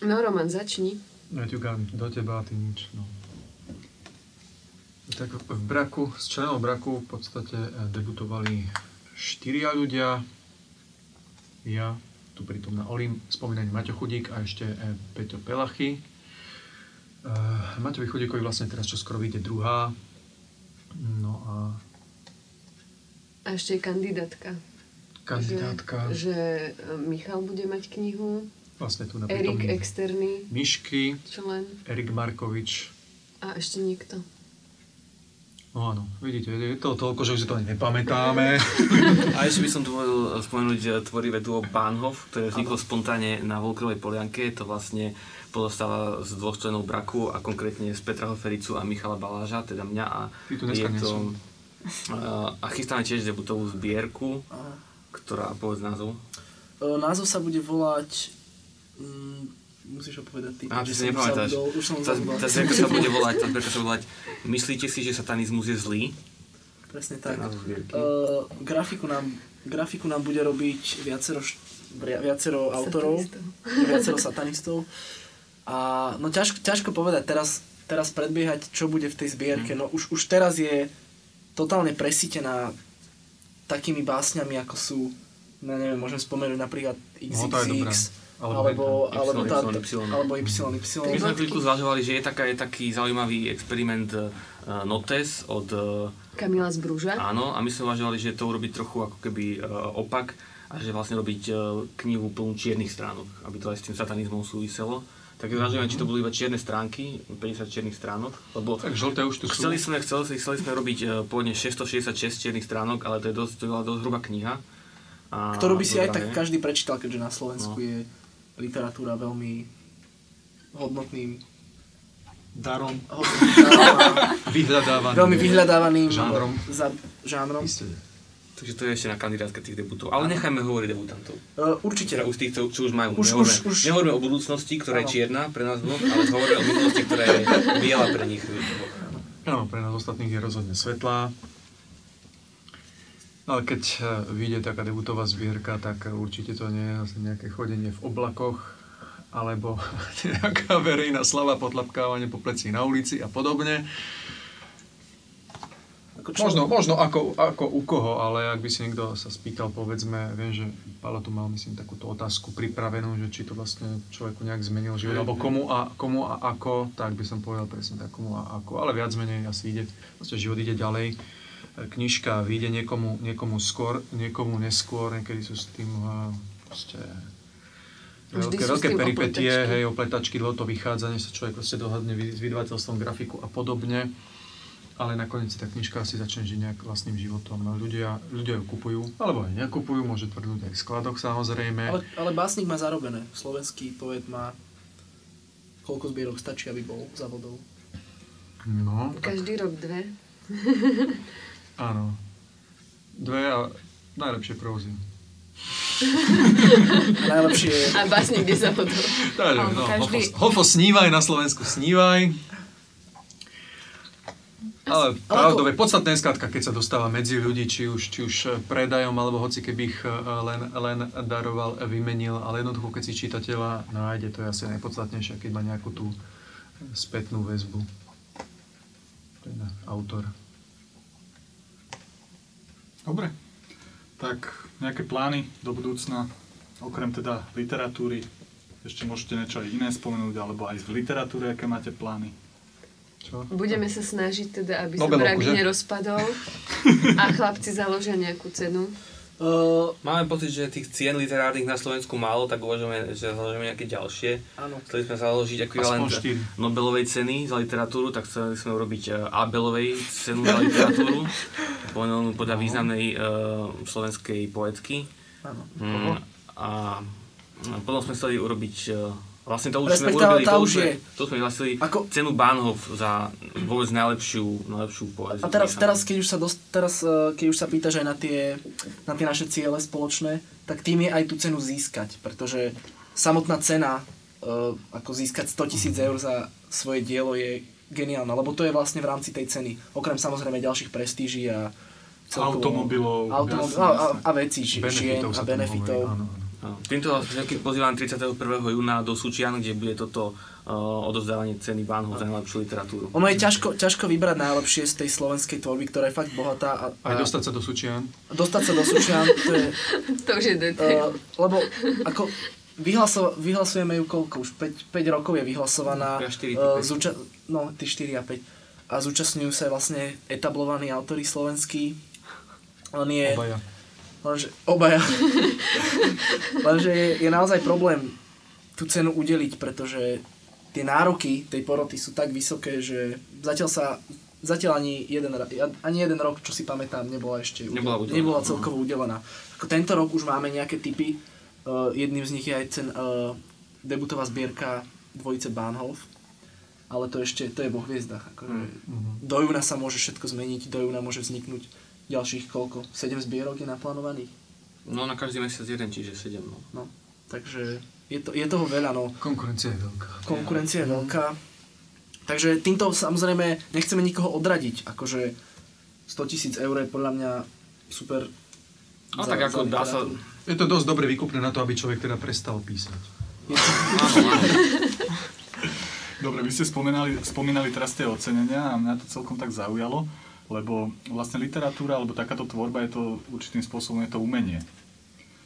No Roman, začni. Ja ťukám do teba ty nič. No. Tak v braku, z členov braku v podstate eh, debutovali štyria ľudia. Ja, tu pritom na Olim, spomínaný Maťo Chudík a ešte eh, Peťo Pelachy. Uh, Maťovi Chudíkovi vlastne teraz čo skoro vyjde druhá. No a A ešte je kandidátka. kandidátka, Že, že Michal bude mať knihu, vlastne tu na Erik externý Mišky, člen Erik Markovič, a ešte niekto. No áno, vidíte, je to toľko, že už si to ani nepamätáme. A ešte by som tu mohol spomenúť eh, tvorivé duo Bahnhof, ktoré vzniklo spontánne na Volkrovej polianke. To vlastne pozostáva z dvoch členov braku a konkrétne z Petra Hofericu a Michala Baláža, teda mňa. A, tu dneska nie sú. a, a chystáme tiež debutovú zbierku, ktorá, povedz názov. E, názov sa bude volať... Mm, musíš ho povedať ty. Ty keďže si nepamätáš. zabudol, Už som Tá, zabudol. tá zbierka sa bude volať, tá zbierka sa bude volať Myslíte si, že satanizmus je zlý? Presne tak. Uh, grafiku, nám, grafiku nám bude robiť viacero, viacero autorov, Satanistov. viacero satanistov. A no ťažko, ťažko povedať teraz, teraz predbiehať, čo bude v tej Mhm. zbierke. No už, už teraz je totálne presítená takými básňami, ako sú, no neviem, môžem spomenúť napríklad No, je Alebo alebo, Y, alebo, tá, Y, Y. My sme chvíľku zvažovali, že je, taká, je taký zaujímavý experiment uh, Notes od... Uh, Kamila z Brúža. áno, a my sme uvažovali, že to urobiť trochu ako keby uh, opak a že vlastne robiť uh, knihu plnú čiernych stránok, aby to aj s tým satanizmom súviselo. tak zvažujeme, či to budú iba čierne stránky, 50 čiernych stránok, lebo Tak žlté už tu sú. chceli sme, chceli, chceli sme robiť uh, pôvodne 666 čiernych stránok, ale to je dosť, to bola dosť hrubá kniha. A Ktorú by si aj tak každý prečítal, keďže na Slovensku No. je literatúra veľmi hodnotným Darom. hodnotným darom a Vyhľadávaný. veľmi vyhľadávaným Žánrom. Za, žánrom. Isté. Takže to je ešte na kandidátke tých debutov. Ale nechajme hovoriť debutantov. Uh, určite. Teda už tých, čo, čo už majú. Už- nehovoríme, už- už- nehovoríme o budúcnosti, ktorá je čierna pre nás dvoch, ale hovoríme o minulosti, ktorá je biela pre nich. Áno, pre nás ostatných je rozhodne svetlá. Ale keď eh, vyjde taká debutová zbierka, tak eh, určite to nie je zase nejaké chodenie v oblakoch, alebo nejaká verejná slava, potlapkávanie po pleci na ulici a podobne. Možno, možno ako, ako u koho, ale ak by si niekto sa spýtal, povedzme, viem, že Pálo tu mal, myslím, takúto otázku pripravenú, že či to vlastne človeku nejak zmenil život, alebo komu a, komu a ako, tak by som povedal presne tak, komu a ako, ale viac menej asi ide, vlastne život ide ďalej. Knižka vyjde niekomu, niekomu skôr, niekomu neskôr, niekedy sú s tým uh, proste Vždy veľké, veľké tým peripetie, opletačky. hej, opletačky, dlho to vychádza, než sa človek proste dohadne s vydavateľstvom, grafiku a podobne. Ale nakoniec si tá knižka asi začne žiť nejak vlastným životom. No, ľudia, ľudia ju kupujú, alebo aj nekupujú, môže tvrdnúť aj v skladoch samozrejme. Ale, ale básnik má zarobené. Slovenský poet má koľko zbierok stačí, aby bol za vodou. No, tak, Každý rok dve. áno. Dve a najlepšie prózy. Najlepšie. A básnik kde sa potom. Takže, no, každý- Hofo, Hofo snívaj, na Slovensku snívaj. Ale pravdou je podstatné skladka, keď sa dostáva medzi ľudí, či už, či už predajom, alebo hoci keby ich eh, len, len daroval, vymenil, ale jednoducho, keď si čitateľa nájde, to je asi najpodstatnejšie, keď má nejakú tú spätnú väzbu. Ten autor. Dobre. Tak nejaké plány do budúcna, okrem teda literatúry, ešte môžete niečo aj iné spomenúť, alebo aj v literatúre, aké máte plány? Čo? Budeme sa snažiť teda, aby sa Nobelovku, nerozpadol a chlapci založia nejakú cenu. Uh, Máme pocit, že tých cien literárnych na Slovensku málo, tak uvažujeme, že založíme nejaké ďalšie. áno. Chceli sme založiť ekvivalent. Nobelovej ceny za literatúru, tak chceli sme urobiť eh, Abelovej cenu za literatúru, pomenovanú podľa významnej uh, slovenskej poetky. áno. Mm, a a potom sme chceli urobiť, eh, vlastne to už sme Respektíve urobili, to už sme, je. to sme vyhlasili Ako- cenu Bahnhof za vôbec najlepšiu, najlepšiu poéziu. A teraz, teraz, keď už sa, dost, teraz, eh, keď už sa pýtaš aj na tie, na tie naše ciele spoločné, tak tým je aj tú cenu získať, pretože samotná cena, eh, ako získať 100 tisíc eur za svoje dielo je geniálna, lebo to je vlastne v rámci tej ceny, okrem samozrejme ďalších prestíží a celkovo- Automobilov, automobil, jasné, a, a, jasné. a vecí, ži- žien a benefitov. hovorí, áno, áno. Týmto vás všetkých pozývam 31. júna do Sučian, kde bude toto uh, odozdávanie ceny Bahnhof za najlepšiu literatúru. Ono je ťažko, ťažko vybrať najlepšie z tej slovenskej tvorby, ktorá je fakt bohatá a, Aj a dostať sa do Sučian. dostať sa do Sučian, to je, To už je detail. Uh, lebo ako vyhlaso, vyhlasujeme ju koľko? Už 5, 5 rokov je vyhlasovaná. Ja štyri, ty uh, päť. zúča- no, ty 4 a 5. A zúčastňujú sa aj vlastne etablovaní autori slovenskí. Len je... Obaja. Lenže, obaja. Lenže je, je naozaj problém tú cenu udeliť, pretože tie nároky tej poroty sú tak vysoké, že zatiaľ sa zatiaľ ani jeden, ani jeden rok, čo si pamätám, nebola ešte Nebola udelená. nebola celkovo udelená. Ako tento rok už máme nejaké typy. Uh, jedným z nich je aj cen, uh, debutová zbierka dvojice Bahnhof. Ale to ešte, to je vo hviezdach. Akože Do júna sa môže všetko zmeniť, do júna môže vzniknúť ďalších koľko? 7 zbierok je naplánovaných? No na každý mesiac jeden, čiže 7. No. No, takže je, to, je toho veľa, no. Konkurencia je veľká. Konkurencia je veľká. Takže týmto samozrejme nechceme nikoho odradiť. Akože 100 tisíc eur je podľa mňa super. No tak ako dá sa... Je to dosť dobre vykupné na to, aby človek teda prestal písať. Je to, Áno, áno. Dobre, vy ste spomínali, spomínali teraz tie ocenenia a mňa to celkom tak zaujalo, lebo vlastne literatúra alebo takáto tvorba je to určitým spôsobom je to umenie.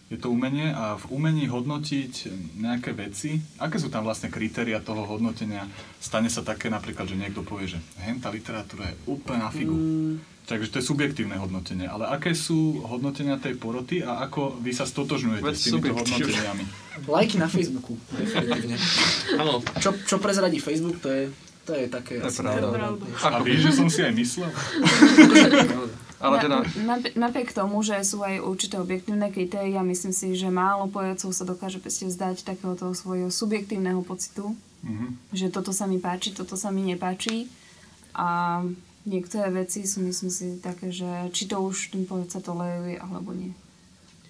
Je to umenie a v umení hodnotiť nejaké veci, aké sú tam vlastne kritéria toho hodnotenia? Stane sa také napríklad, že niekto povie, že hen tá literatúra je úplne na figu. Mm, Takže to je subjektívne hodnotenie. Ale aké sú hodnotenia tej poroty a ako vy sa stotožňujete Veď s týmito subjektívne. hodnoteniami? Lajky na Facebooku. Áno. Čo, čo prezradí Facebook, to je, to je také... To je asi pravda. A vieš, že som si aj myslel? Ale teda, Na, napriek tomu, že sú aj určité objektívne kritéria, myslím si, že málo pojacov sa dokáže proste vzdať takéhoto svojho subjektívneho pocitu, Mhm. že toto sa mi páči, toto sa mi nepáči. A niektoré veci sú, myslím si, také, že či to už ten pojec sa toleruje, alebo nie.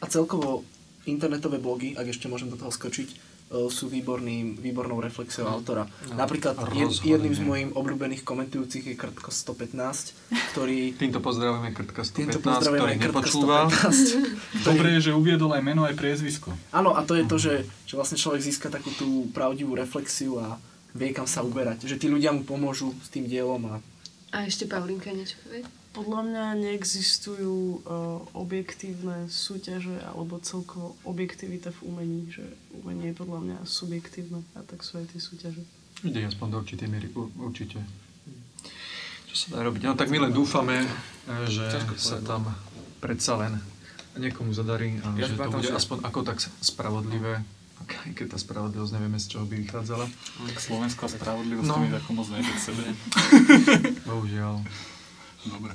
A celkovo internetové blogy, ak ešte môžem do toho skočiť, sú výborný, výbornou reflexiou autora. Napríklad jed, jedným z mojich obľúbených komentujúcich je Krtko 115, ktorý... týmto pozdravujeme Krtka 115, Týmto ktorý pozdravujeme Krtka nepočúva. 115. Dobre je, že uviedol aj meno, aj priezvisko. Áno, a to je to, že, že vlastne človek získa takú tú pravdivú reflexiu a vie, kam sa uberať. Že tí ľudia mu pomôžu s tým dielom a A ešte Paulinka niečo povie? Podľa mňa neexistujú uh, objektívne súťaže alebo celkovo objektivita v umení, že umenie je podľa mňa subjektívne a tak sú aj tie súťaže. Ide aspoň do určitej miery, ur- určite. Čo sa dá robiť? No tak my len dúfame, e, že sa povedať. tam predsa len niekomu zadarí a Ja že to bude že- aspoň ako tak spravodlivé, aj keď tá spravodlivosť nevieme, z čoho by vychádzala. Tak slovenská spravodlivosť No. mi tako moc nejde k sebe. Bohužiaľ. Dobre.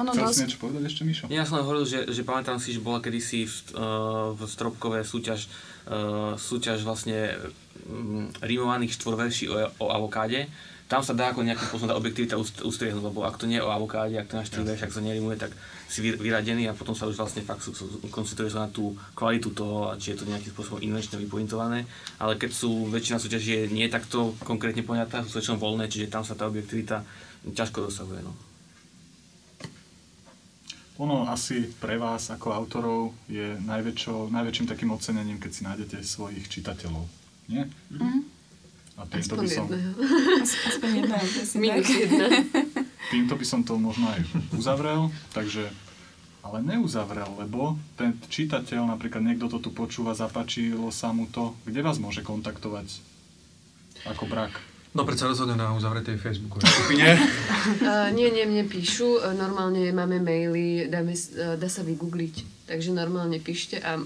Ono Chcel si dosť, niečo povedať ešte, Mišo? Ja som len hovoril, že, že pamätám si, že bola kedysi v, uh, v Stropkové súťaž, uh, súťaž vlastne um, rímovaných štvorverší o, o avokáde. Tam sa dá ako nejakým spôsobom tá objektivita ust- ustriehnúť, lebo ak to nie je o avokáde, ak to na štvorverš, ak sa nerimuje, tak si vy- vyradený a potom sa už vlastne fakt koncentruješ sa na tú kvalitu toho, či je to nejakým spôsobom invenčne vypointované. Ale keď sú väčšina súťaží je nie takto konkrétne poňatá, sú väčšinou voľné, čiže tam sa tá objektivita ťažko dosahuje. No. Ono asi pre vás ako autorov je najväčšou, najväčším takým ocenením, keď si nájdete svojich čitateľov. Nie? A týmto by, som, aspoň jedna, Minus jedna. týmto by som to možno aj uzavrel, takže ale neuzavrel, lebo ten čitateľ, napríklad niekto to tu počúva, zapáčilo sa mu to, kde vás môže kontaktovať ako brak? No predsa rozhodne na uzavretej Facebookovej skupine. Uh, nie, nie, mne píšu. Uh, normálne máme maily, dáme, uh, dá sa vygoogliť. Takže normálne píšte a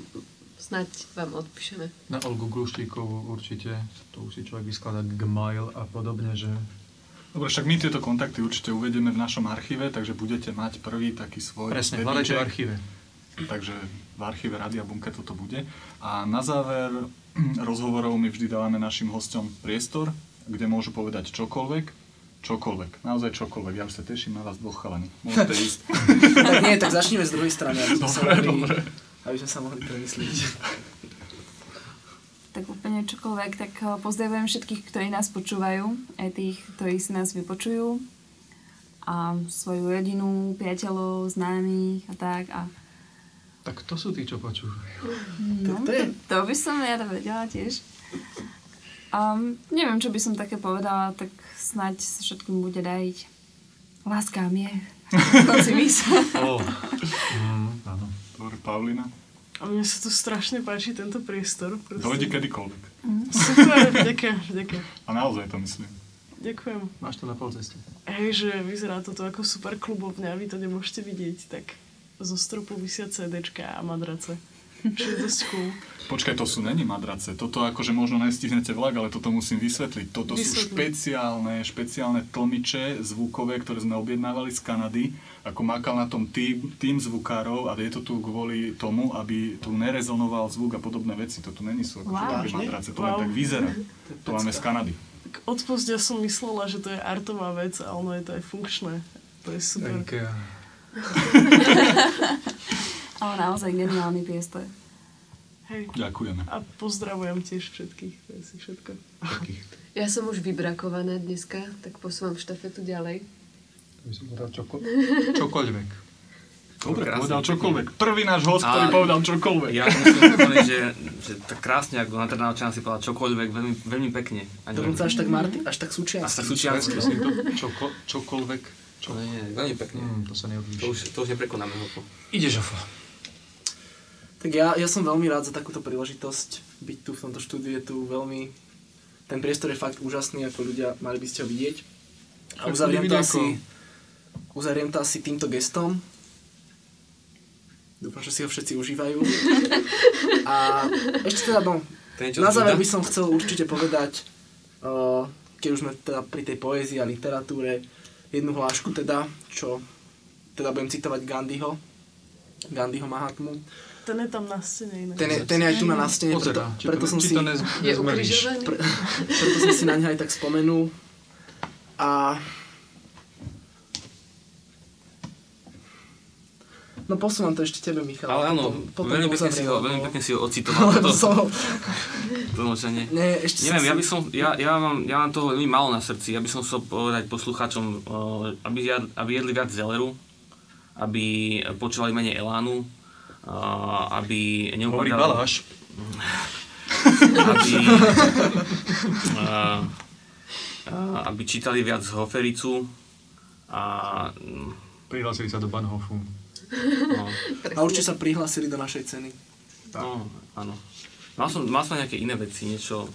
snáď vám odpíšeme. Na Olgu Gluštíkovú určite, to už si človek vyskladá Gmail a podobne, že Dobre, však my tieto kontakty určite uvedieme v našom archíve, takže budete mať prvý taký svoj presne, hľadajte v archíve. Takže v archíve Radia Bunker toto bude. A na záver rozhovorov my vždy dávame našim hosťom priestor, kde môžu povedať čokoľvek. Čokoľvek. Naozaj čokoľvek. Ja už sa teším na vás dvoch chalani. Môžete ísť. tak nie, tak začneme z druhej strany, aby sme, sa, Dobre, mohli, dobre. aby sme sa mohli premyslieť. tak úplne čokoľvek, tak eh, pozdravujem všetkých, ktorí nás počúvajú, aj tých, ktorí si nás vypočujú a svoju rodinu, priateľov, známych a tak a Tak to sú tí, čo počúvajú. no, to to, je- to by som rada vedela tiež. Um, neviem, čo by som také povedala, tak snáď sa všetkým bude dariť. Láska a mier. To si myslím. Oh. Mm, áno. Dobre, Paulina. A mne sa tu strašne páči tento priestor. proste. Dojde kedykoľvek. Super, ďakujem, ďakujem. A naozaj to myslím. Ďakujem. Máš to na polceste. Hej, že vyzerá toto ako super klubovňa, vy to nemôžete vidieť, tak zo stropu vysia CDčka a madrace. Čo je dosť cool. Počkaj, to sú není madrace. Toto akože možno nestihnete vlak, ale toto musím vysvetliť. Toto sú Vysvetli. špeciálne, špeciálne tlmiče zvukové, ktoré sme objednávali z Kanady. Ako makal na tom tým, tým zvukárov a je to tu kvôli tomu, aby tu nerezonoval zvuk a podobné veci. To tu není sú ako Wow. madrace. To len Wow. tak vyzerá. To máme z Kanady. Tak od pozdia som myslela, že to je artová vec a ono je to aj funkčné. To je super. Ale naozaj geniálny priestor. Hej. Ďakujeme. A pozdravujem tiež všetkých, to je si všetko. Ja som už vybrakovaná dneska, tak posúvam štafetu ďalej. To by som povedal čoko- čokoľvek. Dobre, Krásne. povedal čokoľvek. Prvý náš host, ktorý povedal čokoľvek. Ja povedať, že, že tak krásne, ako na Trnavčana si povedal čokoľvek, veľmi, veľmi pekne. Ani Dokonca až tak Marty, až tak až súčiastky. tak súčiastky. To čoko, čokoľvek. Čo? Nie, nie, veľmi pekne. Mm, to sa To neodlíši. už, to už neprekonáme. Hopo. Ide Žofo. Tak ja, ja som veľmi rád za takúto príležitosť byť tu v tomto štúdiu. Je tu veľmi... Ten priestor je fakt úžasný, ako ľudia mali by ste ho vidieť. A uzavriem to asi... Uzavriem to asi týmto gestom. Dúfam, že si ho všetci užívajú. A ešte teda, no, na záver by som chcel určite povedať, uh, keď už sme teda pri tej poézii a literatúre, jednu hlášku teda, čo teda budem citovať Gandhiho, Gandhiho Mahatmu. Ten je tam na stene inak. Ten je, ten je aj tu na, na stene, preto, preto to- som si... nez- Je? Pre, preto som si na ňa aj tak spomenul. A... No posúvam to ešte tebe, Michal. Ale áno, potom- potom veľmi to pekne si ho, veľmi lebo- pekne si ho ocitoval. To, som to mlčanie. Nie, ešte Neviem, ja by som, ja, ja, mám, ja mám toho veľmi málo na srdci. Ja by som chcel povedať poslucháčom, eh, aby, aby jedli viac zeleru, aby počúvali menej elánu, aby Hovorí neupadali... Baláš. aby, aby čítali viac Hofericu a Prihlásili sa do Banhofu. no, A určite sa prihlásili do našej ceny. no, áno. Mal som, mal som nejaké iné veci, niečo,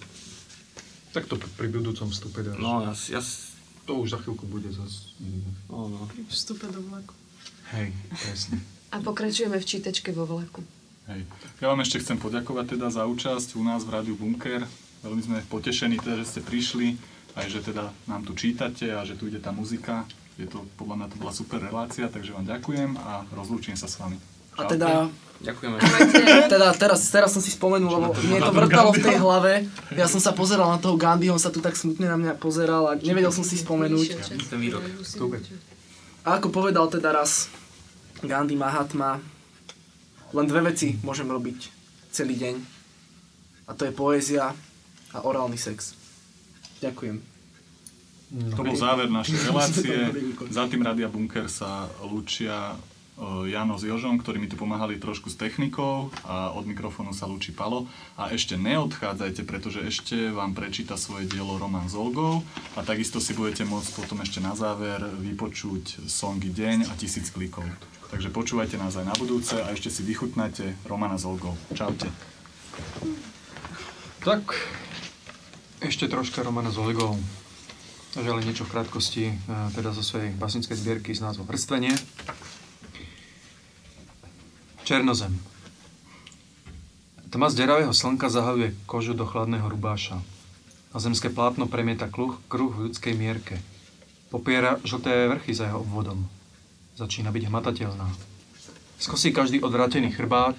Tak to pri budúcom vstupe dáš. no ja, ja, To už za chvíľku bude zase. no, no. Pri vstupe do vlaku. Hej, presne. A pokračujeme v čítačke vo vlaku. Hej. Ja vám ešte chcem poďakovať teda za účasť u nás v Rádiu Bunker. Veľmi sme potešení teda, že ste prišli, aj že teda nám tu čítate a že tu ide tá muzika. Je to, podľa mňa to bola super relácia, takže vám ďakujem a rozlúčim sa s vami. A teda, Ďakujeme. teda teraz, teraz som si spomenul, lebo mne to vrtalo v tej hlave. Ja som sa pozeral na toho Gandhi, on sa tu tak smutne na mňa pozeral a nevedel som si spomenúť. Ten výrok. A ako povedal teda raz Gandhi Mahatma, len dve veci môžem robiť celý deň. A to je poézia a orálny sex. Ďakujem. To bol záver našej relácie. Za tým Radia Bunker sa lúčia e, Jano s Jožom, ktorí mi tu pomáhali trošku s technikou a od mikrofónu sa lúči Palo. A ešte neodchádzajte, pretože ešte vám prečíta svoje dielo Roman s Olgou a takisto si budete môcť potom ešte na záver vypočuť songy Deň a tisíc klikov. Takže počúvajte nás aj na budúce a ešte si vychutnajte Romana s Olgou. Čaute. Tak, ešte troška Romana s Olegou. Takže ale niečo v krátkosti, e, teda zo svojej básnickej zbierky s názvom Vrstvenie. Černozem. Tma z deravého slnka zahaluje kožu do chladného rubáša. A zemské plátno premieta kruh, kruh v ľudskej mierke. Popiera žlté vrchy za jeho obvodom. Začína byť hmatateľná. Skosí každý odvrátený chrbát,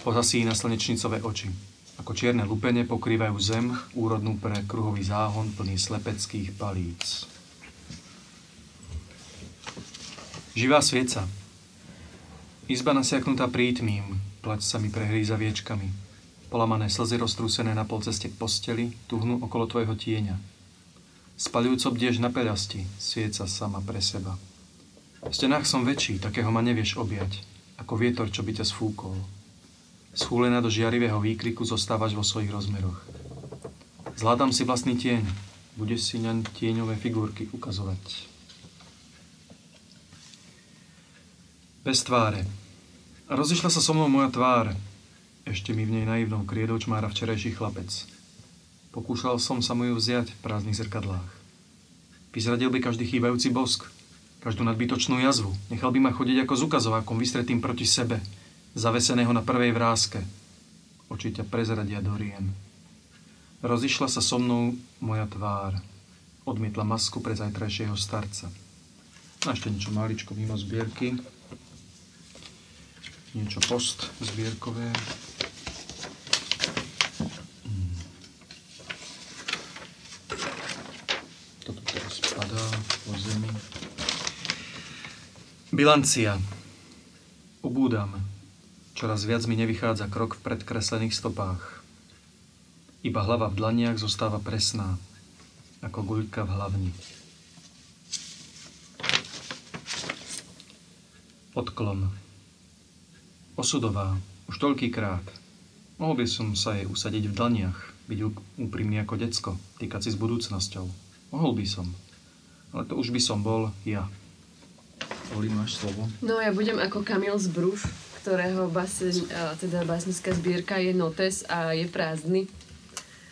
pohasí na slnečnicové oči. Ako čierne lupene pokrývajú zem, úrodnú pre kruhový záhon plný slepeckých palíc. Živá svieca. Izba nasiaknutá prítmím, plať sa mi prehríza viečkami. Polamané slzy roztrúsené na polceste k posteli, tuhnú okolo tvojho tieňa. Spaľujúco bdieš na peľasti, svieca sama pre seba. V stenách som väčší, takého ma nevieš objať, ako vietor, čo by ťa sfúkol. Schúlená do žiarivého výkriku zostávaš vo svojich rozmeroch. Zvládam si vlastný tieň. Budeš si ňa tieňové figurky ukazovať. Bez tváre. Rozišla sa so mnou moja tvár. Ešte mi v nej naivnou kriedou čmára včerajší chlapec. Pokúšal som sa mu ju vziať v prázdnych zrkadlách. Vyzradil by každý chýbajúci bosk, každú nadbytočnú jazvu. Nechal by ma chodiť ako s ukazovákom vystretým proti sebe, zaveseného na prvej vrázke. Oči ťa prezradia do. Rozišla sa so mnou moja tvár. Odmietla masku pre zajtrajšieho starca. A ešte niečo maličko mimo zbierky. Niečo post zbierkové. Mm. Toto teraz spadá po zemi. Bilancia. Ubúdam. Čoraz viac mi nevychádza krok v predkreslených stopách. Iba hlava v dlaniach zostáva presná, ako guľka v hlavni. Odklon. Osudová, už toľkýkrát. Mohol by som sa jej usadiť v dlaniach, byť úprimný ako decko, týkať si s budúcnosťou. Mohol by som. Ale to už by som bol ja. Oli, máš slovo? No ja budem ako Kamil z Brúš, ktorého basen, teda básnická zbierka je notes a je prázdny.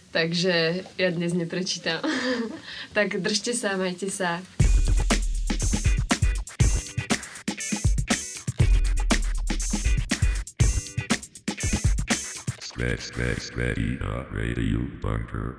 Takže ja dnes neprečítam. tak držte sa, majte sa. Smash, smash, smash, radio bunker.